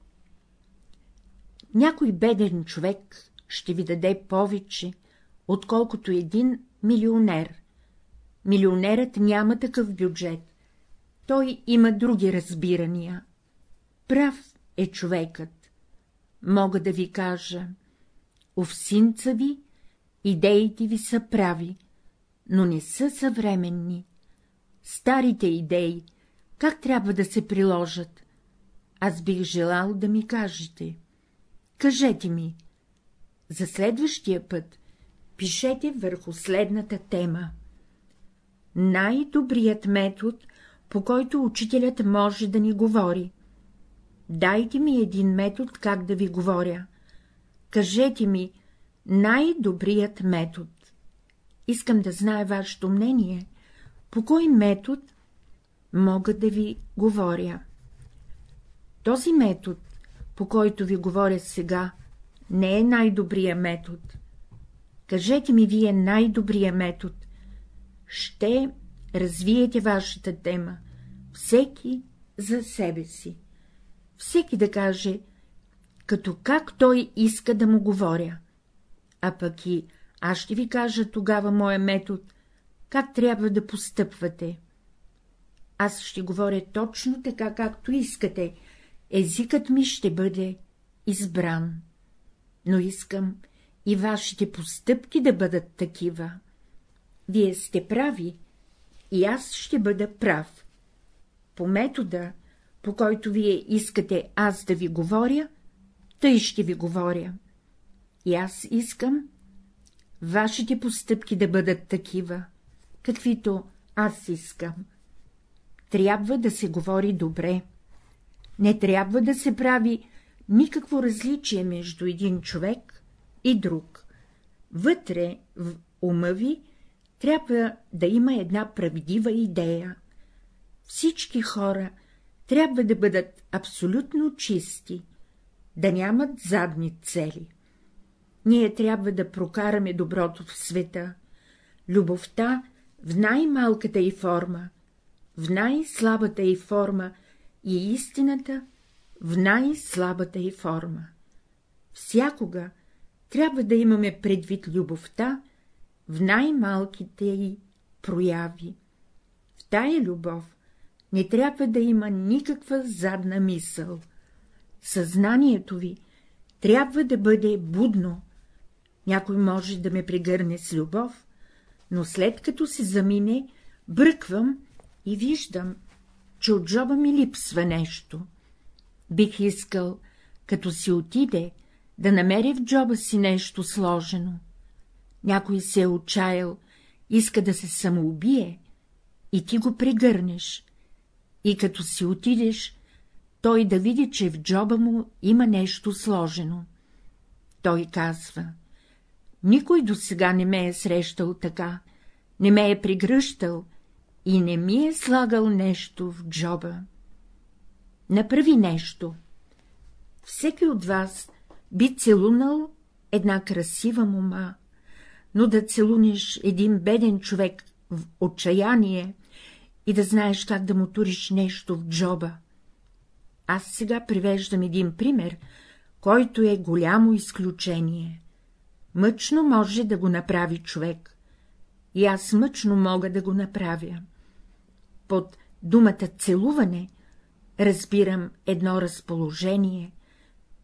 S1: Някой беден човек ще ви даде повече, отколкото един милионер. Милионерът няма такъв бюджет, той има други разбирания. Прав е човекът. Мога да ви кажа, овсинца ви, идеите ви са прави, но не са съвременни. Старите идеи, как трябва да се приложат? Аз бих желал да ми кажете. Кажете ми. За следващия път пишете върху следната тема. Най-добрият метод, по който учителят може да ни говори. Дайте ми един метод, как да ви говоря. Кажете ми най-добрият метод. Искам да знае вашето мнение, по кой метод мога да ви говоря. Този метод, по който ви говоря сега, не е най-добрия метод. Кажете ми вие най-добрия метод. Ще развиете вашата тема, всеки за себе си. Всеки да каже, като как той иска да му говоря. А пък и аз ще ви кажа тогава моя метод, как трябва да постъпвате. Аз ще говоря точно така, както искате, езикът ми ще бъде избран. Но искам и вашите постъпки да бъдат такива. Вие сте прави, и аз ще бъда прав. По метода, по който вие искате аз да ви говоря, тъй ще ви говоря. И аз искам вашите постъпки да бъдат такива, каквито аз искам. Трябва да се говори добре. Не трябва да се прави никакво различие между един човек и друг. Вътре, в ума ви, трябва да има една правдива идея. Всички хора трябва да бъдат абсолютно чисти, да нямат задни цели. Ние трябва да прокараме доброто в света, любовта в най-малката й форма, в най-слабата й форма и истината в най-слабата й форма. Всякога трябва да имаме предвид любовта в най-малките й прояви. В тая любов не трябва да има никаква задна мисъл. Съзнанието ви трябва да бъде будно. Някой може да ме прегърне с любов, но след като се замине, бръквам и виждам, че от джоба ми липсва нещо. Бих искал, като си отиде, да намеря в джоба си нещо сложено. Някой се е отчаял, иска да се самоубие, и ти го прегърнеш, и като си отидеш, той да види, че в джоба му има нещо сложено. Той казва — никой до сега не ме е срещал така, не ме е пригръщал и не ми е слагал нещо в джоба. Направи нещо. Всеки от вас би целунал една красива мома, но да целунеш един беден човек в отчаяние и да знаеш как да му туриш нещо в джоба. Аз сега привеждам един пример, който е голямо изключение. Мъчно може да го направи човек. И аз мъчно мога да го направя. Под думата целуване разбирам едно разположение,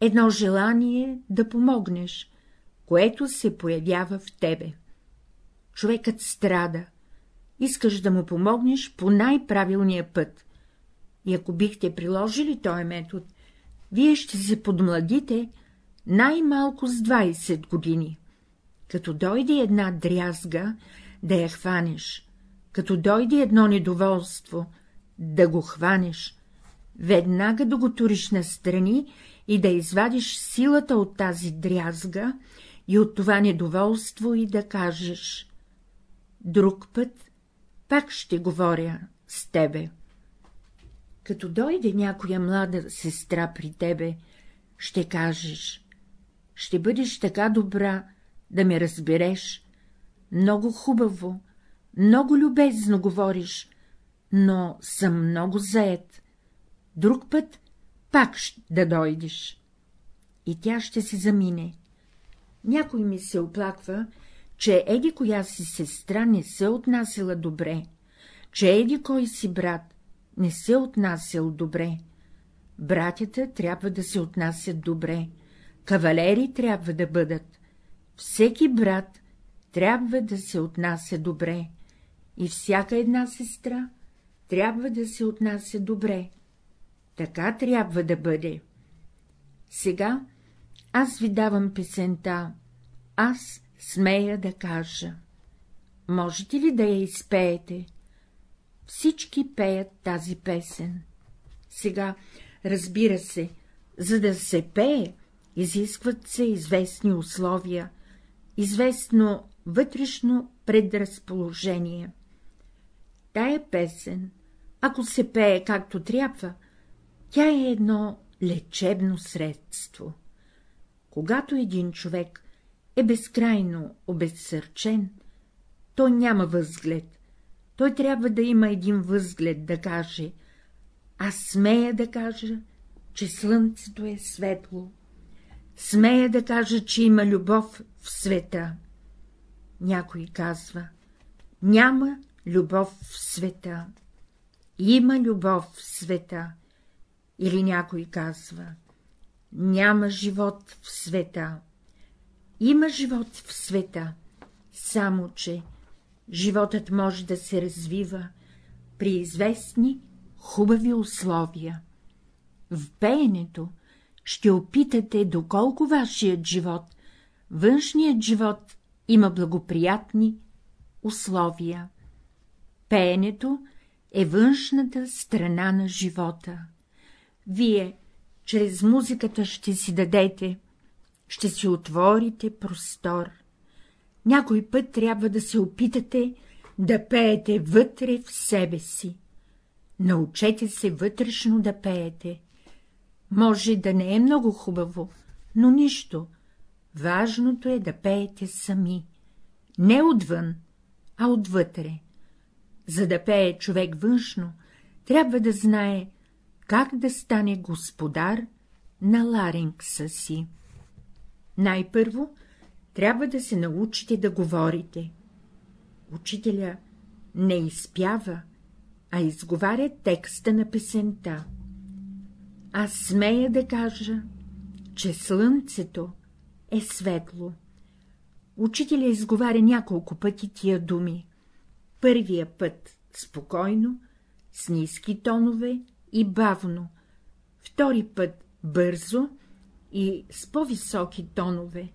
S1: едно желание да помогнеш, което се появява в тебе. Човекът страда, искаш да му помогнеш по най-правилния път. И ако бихте приложили този метод, вие ще се подмладите най-малко с 20 години. Като дойде една дрязга, да я хванеш, като дойде едно недоволство, да го хванеш, веднага да го туриш настрани и да извадиш силата от тази дрязга и от това недоволство и да кажеш — друг път пак ще говоря с тебе. Като дойде някоя млада сестра при тебе, ще кажеш — ще бъдеш така добра да ме разбереш, много хубаво, много любезно говориш, но съм много заед. Друг път пак да дойдеш. И тя ще се замине. Някой ми се оплаква, че еди коя си сестра не се отнасяла добре, че еди кой си брат не се отнасял добре. Братята трябва да се отнасят добре, кавалери трябва да бъдат. Всеки брат трябва да се отнася добре и всяка една сестра трябва да се отнася добре. Така трябва да бъде. Сега аз ви давам песента, аз смея да кажа. Можете ли да я изпеете? Всички пеят тази песен. Сега, разбира се, за да се пее, изискват се известни условия, известно вътрешно предразположение. Тая песен, ако се пее както трябва, тя е едно лечебно средство. Когато един човек е безкрайно обезсърчен, той няма възглед, той трябва да има един възглед да каже, аз смея да кажа, че слънцето е светло, смея да кажа, че има любов в света. Някой казва, няма любов в света, има любов в света, или някой казва, няма живот в света, има живот в света, само че животът може да се развива при известни хубави условия. В пеенето ще опитате, доколко вашият живот, външният живот има благоприятни условия. Пеенето е външната страна на живота. Вие чрез музиката ще си дадете, ще си отворите простор. Някой път трябва да се опитате да пеете вътре в себе си. Научете се вътрешно да пеете. Може да не е много хубаво, но нищо. Важното е да пеете сами. Не отвън, а отвътре. За да пее човек външно, трябва да знае, как да стане господар на ларингса си. Най-първо трябва да се научите да говорите. Учителя не изпява, а изговаря текста на песента. Аз смея да кажа, че слънцето е светло. Учителя изговаря няколко пъти тия думи. Първия път спокойно, с ниски тонове и бавно, втори път бързо и с по-високи тонове,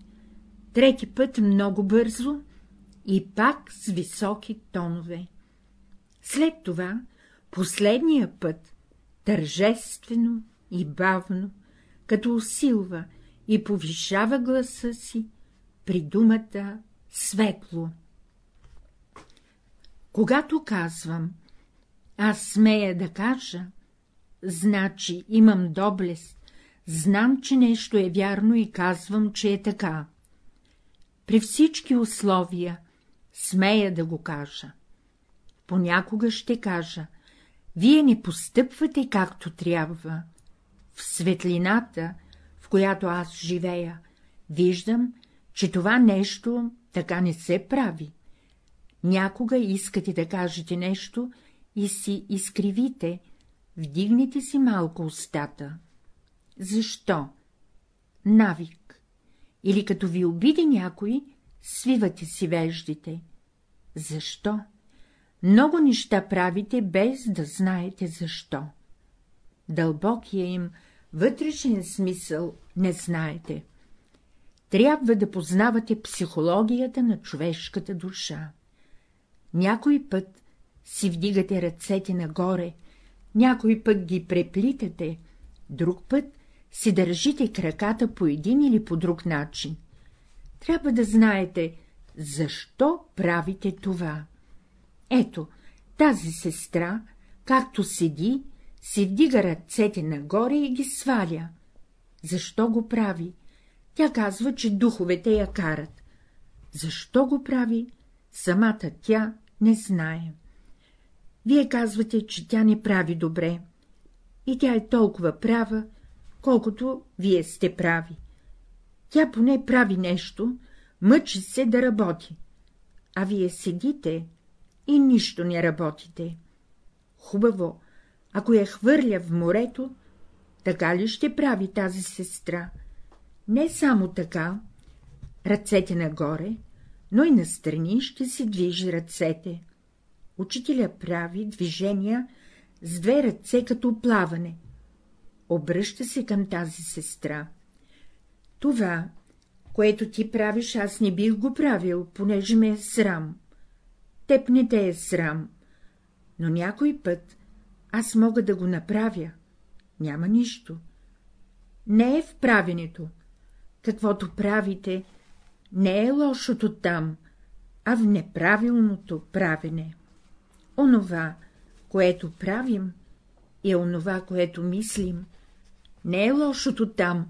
S1: трети път много бързо и пак с високи тонове. След това, последния път, тържествено и бавно, като усилва и повишава гласа си при думата светло. Когато казвам, аз смея да кажа, значи имам доблест, знам, че нещо е вярно и казвам, че е така. При всички условия смея да го кажа. Понякога ще кажа, вие не постъпвате както трябва. В светлината, в която аз живея, виждам, че това нещо така не се прави. Някога искате да кажете нещо и си изкривите, вдигнете си малко устата. Защо? Навик. Или като ви обиди някой, свивате си веждите. Защо? Много неща правите, без да знаете защо. Дълбокия им вътрешен смисъл не знаете. Трябва да познавате психологията на човешката душа. Някой път си вдигате ръцете нагоре, някой път ги преплитате, друг път си държите краката по един или по друг начин. Трябва да знаете, защо правите това. Ето, тази сестра, както седи, си вдига ръцете нагоре и ги сваля. Защо го прави? Тя казва, че духовете я карат. Защо го прави? Самата тя не знае. Вие казвате, че тя не прави добре. И тя е толкова права, колкото вие сте прави. Тя поне прави нещо, мъчи се да работи. А вие седите и нищо не работите. Хубаво, ако я хвърля в морето, така ли ще прави тази сестра? Не само така, ръцете нагоре, но и настрани ще си движи ръцете. Учителя прави движения с две ръце като плаване. Обръща се към тази сестра. Това, което ти правиш, аз не бих го правил, понеже ме е срам. Теб не те е срам, но някой път аз мога да го направя. Няма нищо. Не е в правенето. Каквото правите, не е лошото там, а в неправилното правене. Онова, което правим, е онова, което мислим. Не е лошото там,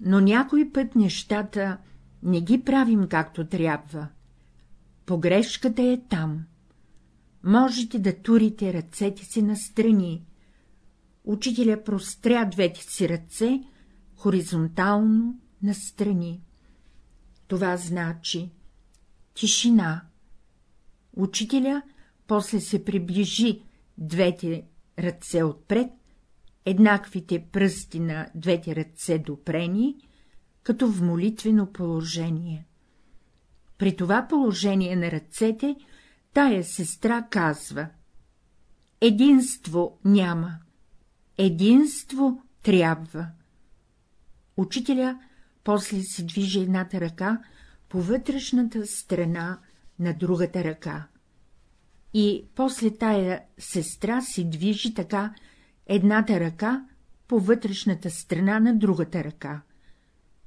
S1: но някой път нещата не ги правим както трябва. Погрешката е там. Можете да турите ръцете си настрани. Учителя простря двете си ръце хоризонтално настрани. Това значи тишина. Учителя после се приближи двете ръце отпред, еднаквите пръсти на двете ръце допрени, като в молитвено положение. При това положение на ръцете тая сестра казва — единство няма, единство трябва. Учителя после си движи едната ръка по вътрешната страна на другата ръка. И после тая сестра си движи така едната ръка по вътрешната страна на другата ръка.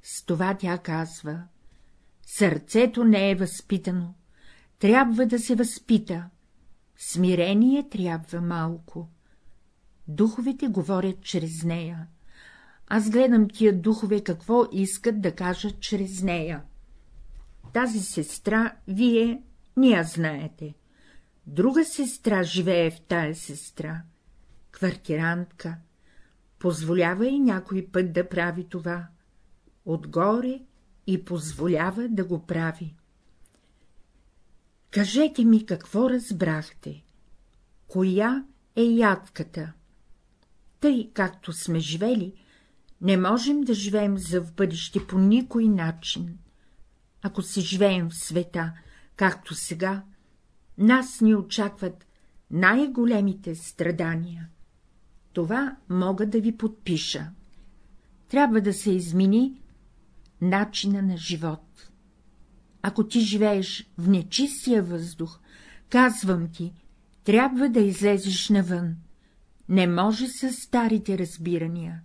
S1: С това тя казва — сърцето не е възпитано, трябва да се възпита, смирение трябва малко. Духовете говорят чрез нея. Аз гледам тия духове какво искат да кажат чрез нея. Тази сестра вие не знаете. Друга сестра живее в тая сестра, квартирантка, позволява и някой път да прави това, отгоре и позволява да го прави. Кажете ми, какво разбрахте? Коя е ядката? Тъй, както сме живели, не можем да живеем за в бъдеще по никой начин. Ако си живеем в света, както сега, нас ни очакват най-големите страдания. Това мога да ви подпиша. Трябва да се измени начина на живот. Ако ти живееш в нечистия въздух, казвам ти, трябва да излезеш навън. Не може с старите разбирания.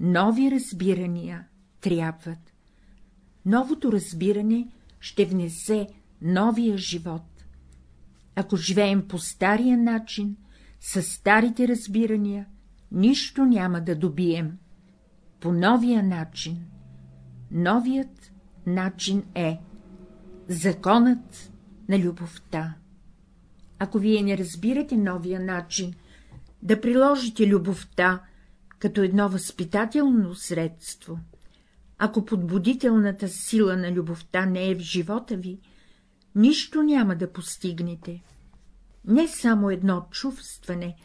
S1: Нови разбирания трябват. Новото разбиране ще внесе новия живот. Ако живеем по стария начин, с старите разбирания, нищо няма да добием. По новия начин. Новият начин е законът на любовта. Ако вие не разбирате новия начин да приложите любовта като едно възпитателно средство, ако подбудителната сила на любовта не е в живота ви, нищо няма да постигнете. Не само едно чувстване,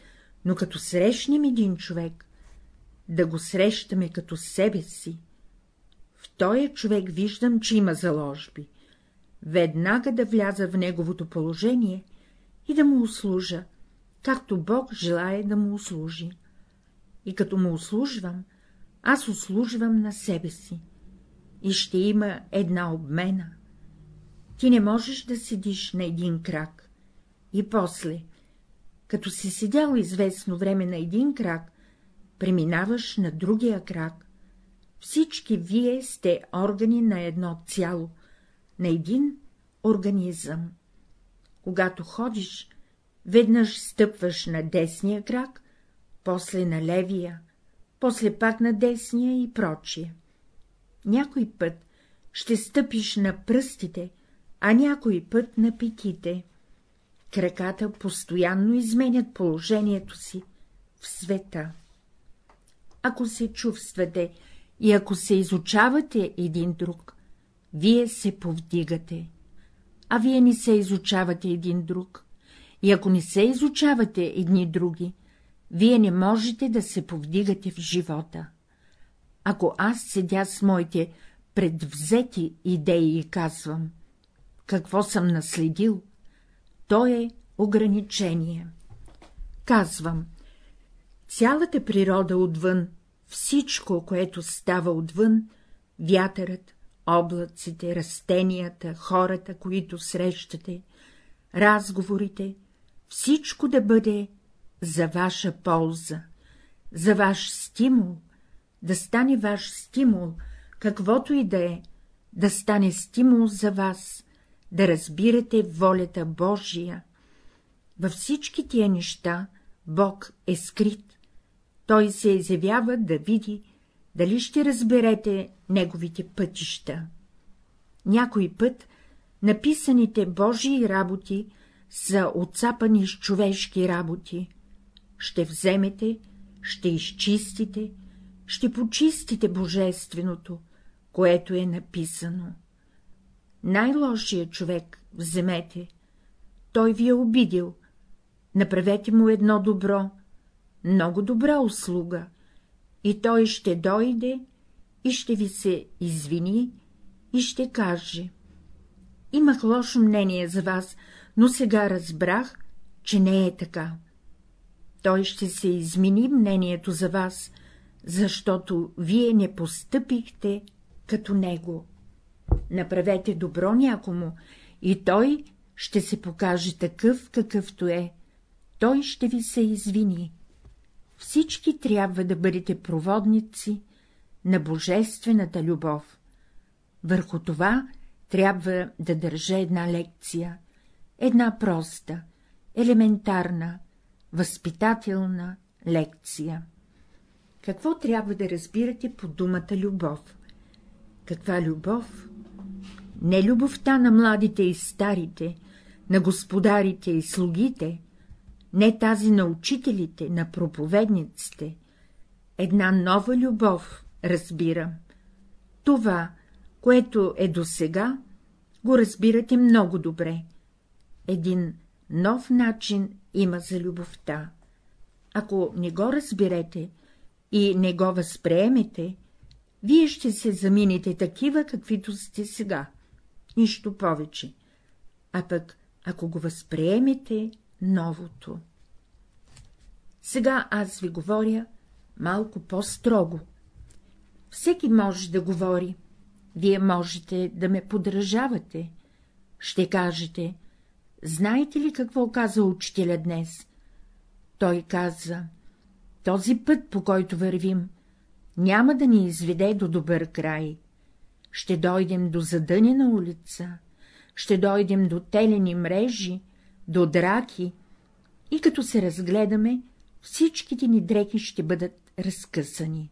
S1: но като срещнем един човек, да го срещаме като себе си. В този човек виждам, че има заложби. Веднага да вляза в неговото положение и да му услужа, както Бог желая да му услужи. И като му услужвам, аз услужвам на себе си. И ще има една обмена. Ти не можеш да седиш на един крак. И после, като си седял известно време на един крак, преминаваш на другия крак. Всички вие сте органи на едно цяло, на един организъм. Когато ходиш, веднъж стъпваш на десния крак, после на левия, после пак на десния и прочие. Някой път ще стъпиш на пръстите, а някой път на петите. Краката постоянно изменят положението си в света. Ако се чувствате и ако се изучавате един друг, вие се повдигате, а вие не се изучавате един друг, и ако не се изучавате едни други, вие не можете да се повдигате в живота. Ако аз седя с моите предвзети идеи и казвам, какво съм наследил, то е ограничение. Казвам, цялата природа отвън, всичко, което става отвън, вятърът, облаците, растенията, хората, които срещате, разговорите, всичко да бъде за ваша полза, за ваш стимул, да стане ваш стимул, каквото и да е, да стане стимул за вас, да разбирате волята Божия. Във всички тия неща Бог е скрит. Той се изявява да види, дали ще разберете неговите пътища. Някой път написаните Божии работи са отцапани с човешки работи. Ще вземете, ще изчистите, ще почистите божественото, което е написано. Най-лошият човек вземете, той ви е обидил, направете му едно добро, много добра услуга, и той ще дойде и ще ви се извини и ще каже — имах лошо мнение за вас, но сега разбрах, че не е така. Той ще се измени мнението за вас, защото вие не постъпихте като него. Направете добро някому, и той ще се покаже такъв, какъвто е. Той ще ви се извини. Всички трябва да бъдете проводници на божествената любов. Върху това трябва да държа една лекция, една проста, елементарна, възпитателна лекция. Какво трябва да разбирате по думата любов? Каква любов? Не любовта на младите и старите, на господарите и слугите, не тази на учителите, на проповедниците. Една нова любов, разбирам. Това, което е досега, го разбирате много добре. Един нов начин има за любовта. Ако не го разберете и не го възприемете, вие ще се заминете такива, каквито сте сега, нищо повече. А пък, ако го възприемете, новото. Сега аз ви говоря малко по-строго. Всеки може да говори, вие можете да ме подражавате, Ще кажете, знаете ли какво каза учителя днес? Той каза, този път, по който вървим, няма да ни изведе до добър край. Ще дойдем до задънена улица, ще дойдем до телени мрежи, до драки, и като се разгледаме, всичките ни дрехи ще бъдат разкъсани.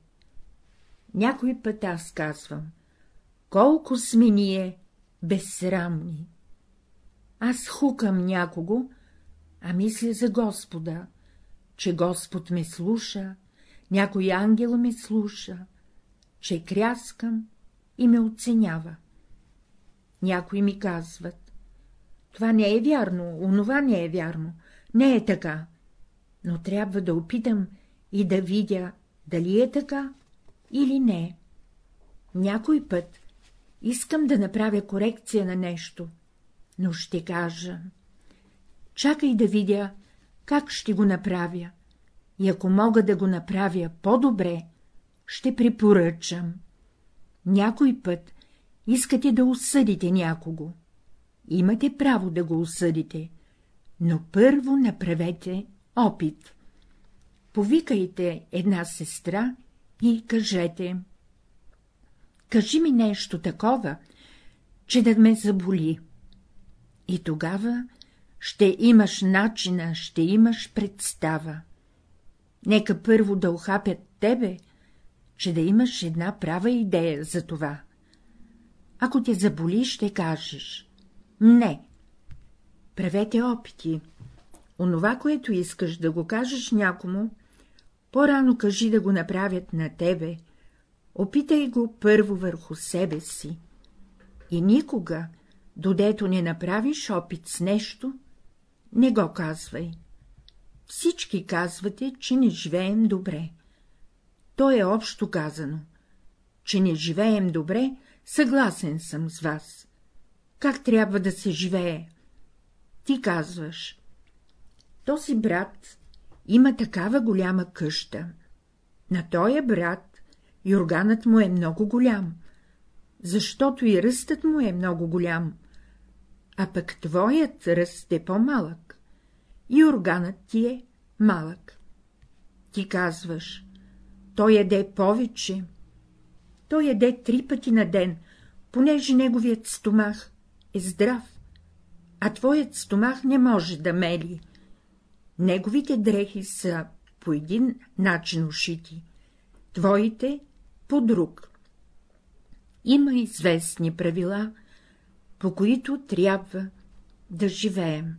S1: Някой път аз казвам, колко сме ние безсрамни. Аз хукам някого, а мисля за Господа, че Господ ме слуша, някой ангел ме слуша, че кряскам и ме оценява. Някои ми казват, това не е вярно, онова не е вярно, не е така, но трябва да опитам и да видя, дали е така или не. Някой път искам да направя корекция на нещо, но ще кажа. Чакай да видя, как ще го направя, и ако мога да го направя по-добре, ще препоръчам. Някой път искате да осъдите някого. Имате право да го осъдите, но първо направете опит. Повикайте една сестра и кажете — кажи ми нещо такова, че да ме заболи. И тогава ще имаш начина, ще имаш представа. Нека първо да охапят тебе, че да имаш една права идея за това. Ако те заболи, ще кажеш — не. Правете опити. Онова, което искаш да го кажеш някому, по-рано кажи да го направят на тебе, опитай го първо върху себе си. И никога, додето не направиш опит с нещо, не го казвай. Всички казвате, че не живеем добре. То е общо казано. Че не живеем добре, съгласен съм с вас. Как трябва да се живее? Ти казваш. Този брат има такава голяма къща. На тоя брат юрганът му е много голям, защото и ръстът му е много голям, а пък твоят ръст е по-малък, и органът ти е малък. Ти казваш, той еде повече, той еде три пъти на ден, понеже неговият стомах е здрав, а твоят стомах не може да мели. Неговите дрехи са по един начин ушити, твоите — по друг. Има известни правила, по които трябва да живеем.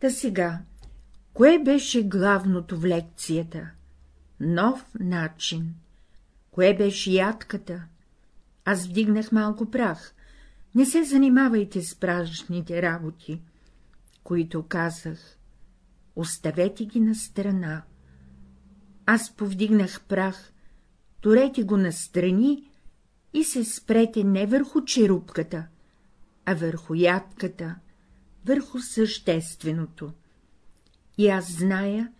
S1: Та сега, кое беше главното в лекцията? Нов начин. Кое беше ядката? Аз вдигнах малко прах. Не се занимавайте с пражните работи, които казах. Оставете ги на страна. Аз повдигнах прах, турете го настрани и се спрете не върху черупката, а върху ядката, върху същественото. И аз зная,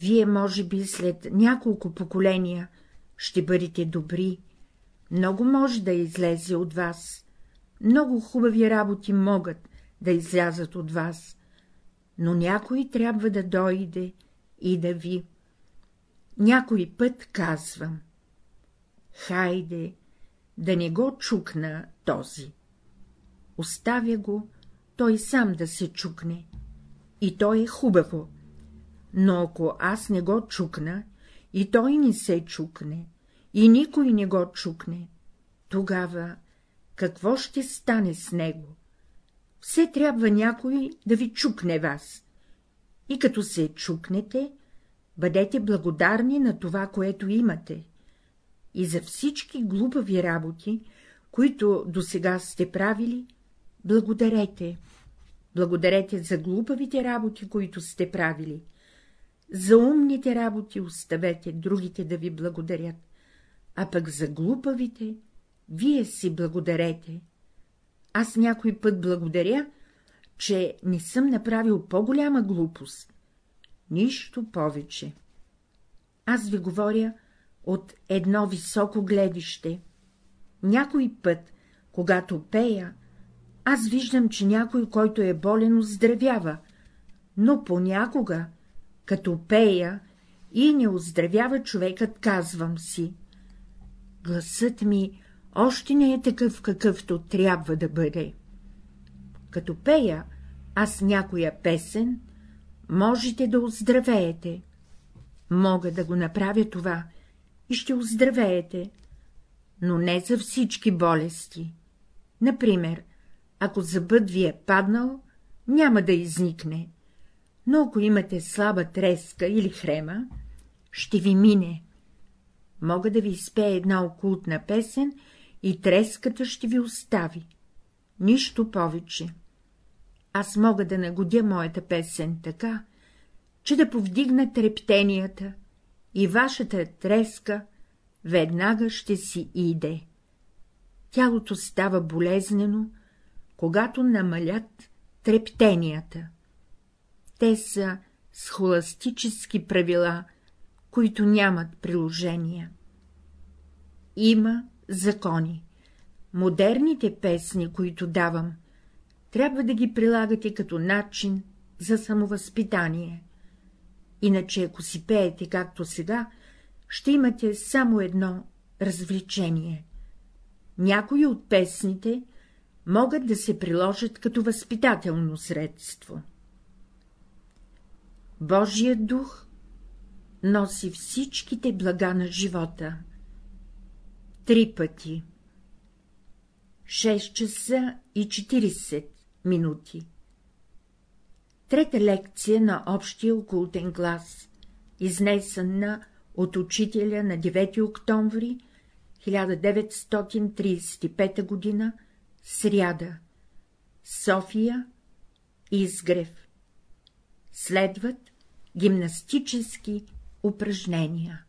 S1: вие може би след няколко поколения ще бъдете добри, много може да излезе от вас, много хубави работи могат да излязат от вас, но някой трябва да дойде и да ви. Някой път казвам. Хайде, да не го чукна този. Оставя го, той сам да се чукне. И то е хубаво. Но ако аз не го чукна, и той не се чукне, и никой не го чукне, тогава какво ще стане с него? Все трябва някой да ви чукне вас. И като се чукнете, бъдете благодарни на това, което имате. И за всички глупави работи, които досега сте правили, благодарете. Благодарете за глупавите работи, които сте правили. За умните работи оставете другите да ви благодарят, а пък за глупавите вие си благодарете. Аз някой път благодаря, че не съм направил по-голяма глупост. Нищо повече. Аз ви говоря от едно високо гледище. Някой път, когато пея, Аз виждам, че някой, който е болен, оздравява, но понякога, като пея и не оздравява човекът, казвам си. Гласът ми още не е такъв, какъвто трябва да бъде. Като пея аз някоя песен, можете да оздравеете. Мога да го направя това и ще оздравеете, но не за всички болести. Например, ако зъбът ви е паднал, няма да изникне, но ако имате слаба треска или хрема, ще ви мине. Мога да ви изпея една окултна песен и треската ще ви остави. Нищо повече. Аз мога да нагодя моята песен така, че да повдигна трептенията и вашата треска веднага ще си иде. Тялото става болезнено, когато намалят трептенията. Те са схоластически правила, които нямат приложения. Има закони. Модерните песни, които давам, трябва да ги прилагате като начин за самовъзпитание. Иначе, ако си пеете както сега, ще имате само едно развлечение. Някои от песните могат да се приложат като възпитателно средство. Божият дух носи всичките блага на живота. Три пъти. 6 часа и 40 минути. Трета лекция на общия окултен клас, изнесена от учителя на 9 октомври 1935 г. Сряда. София. Изгрев. Следват гимнастически упражнения.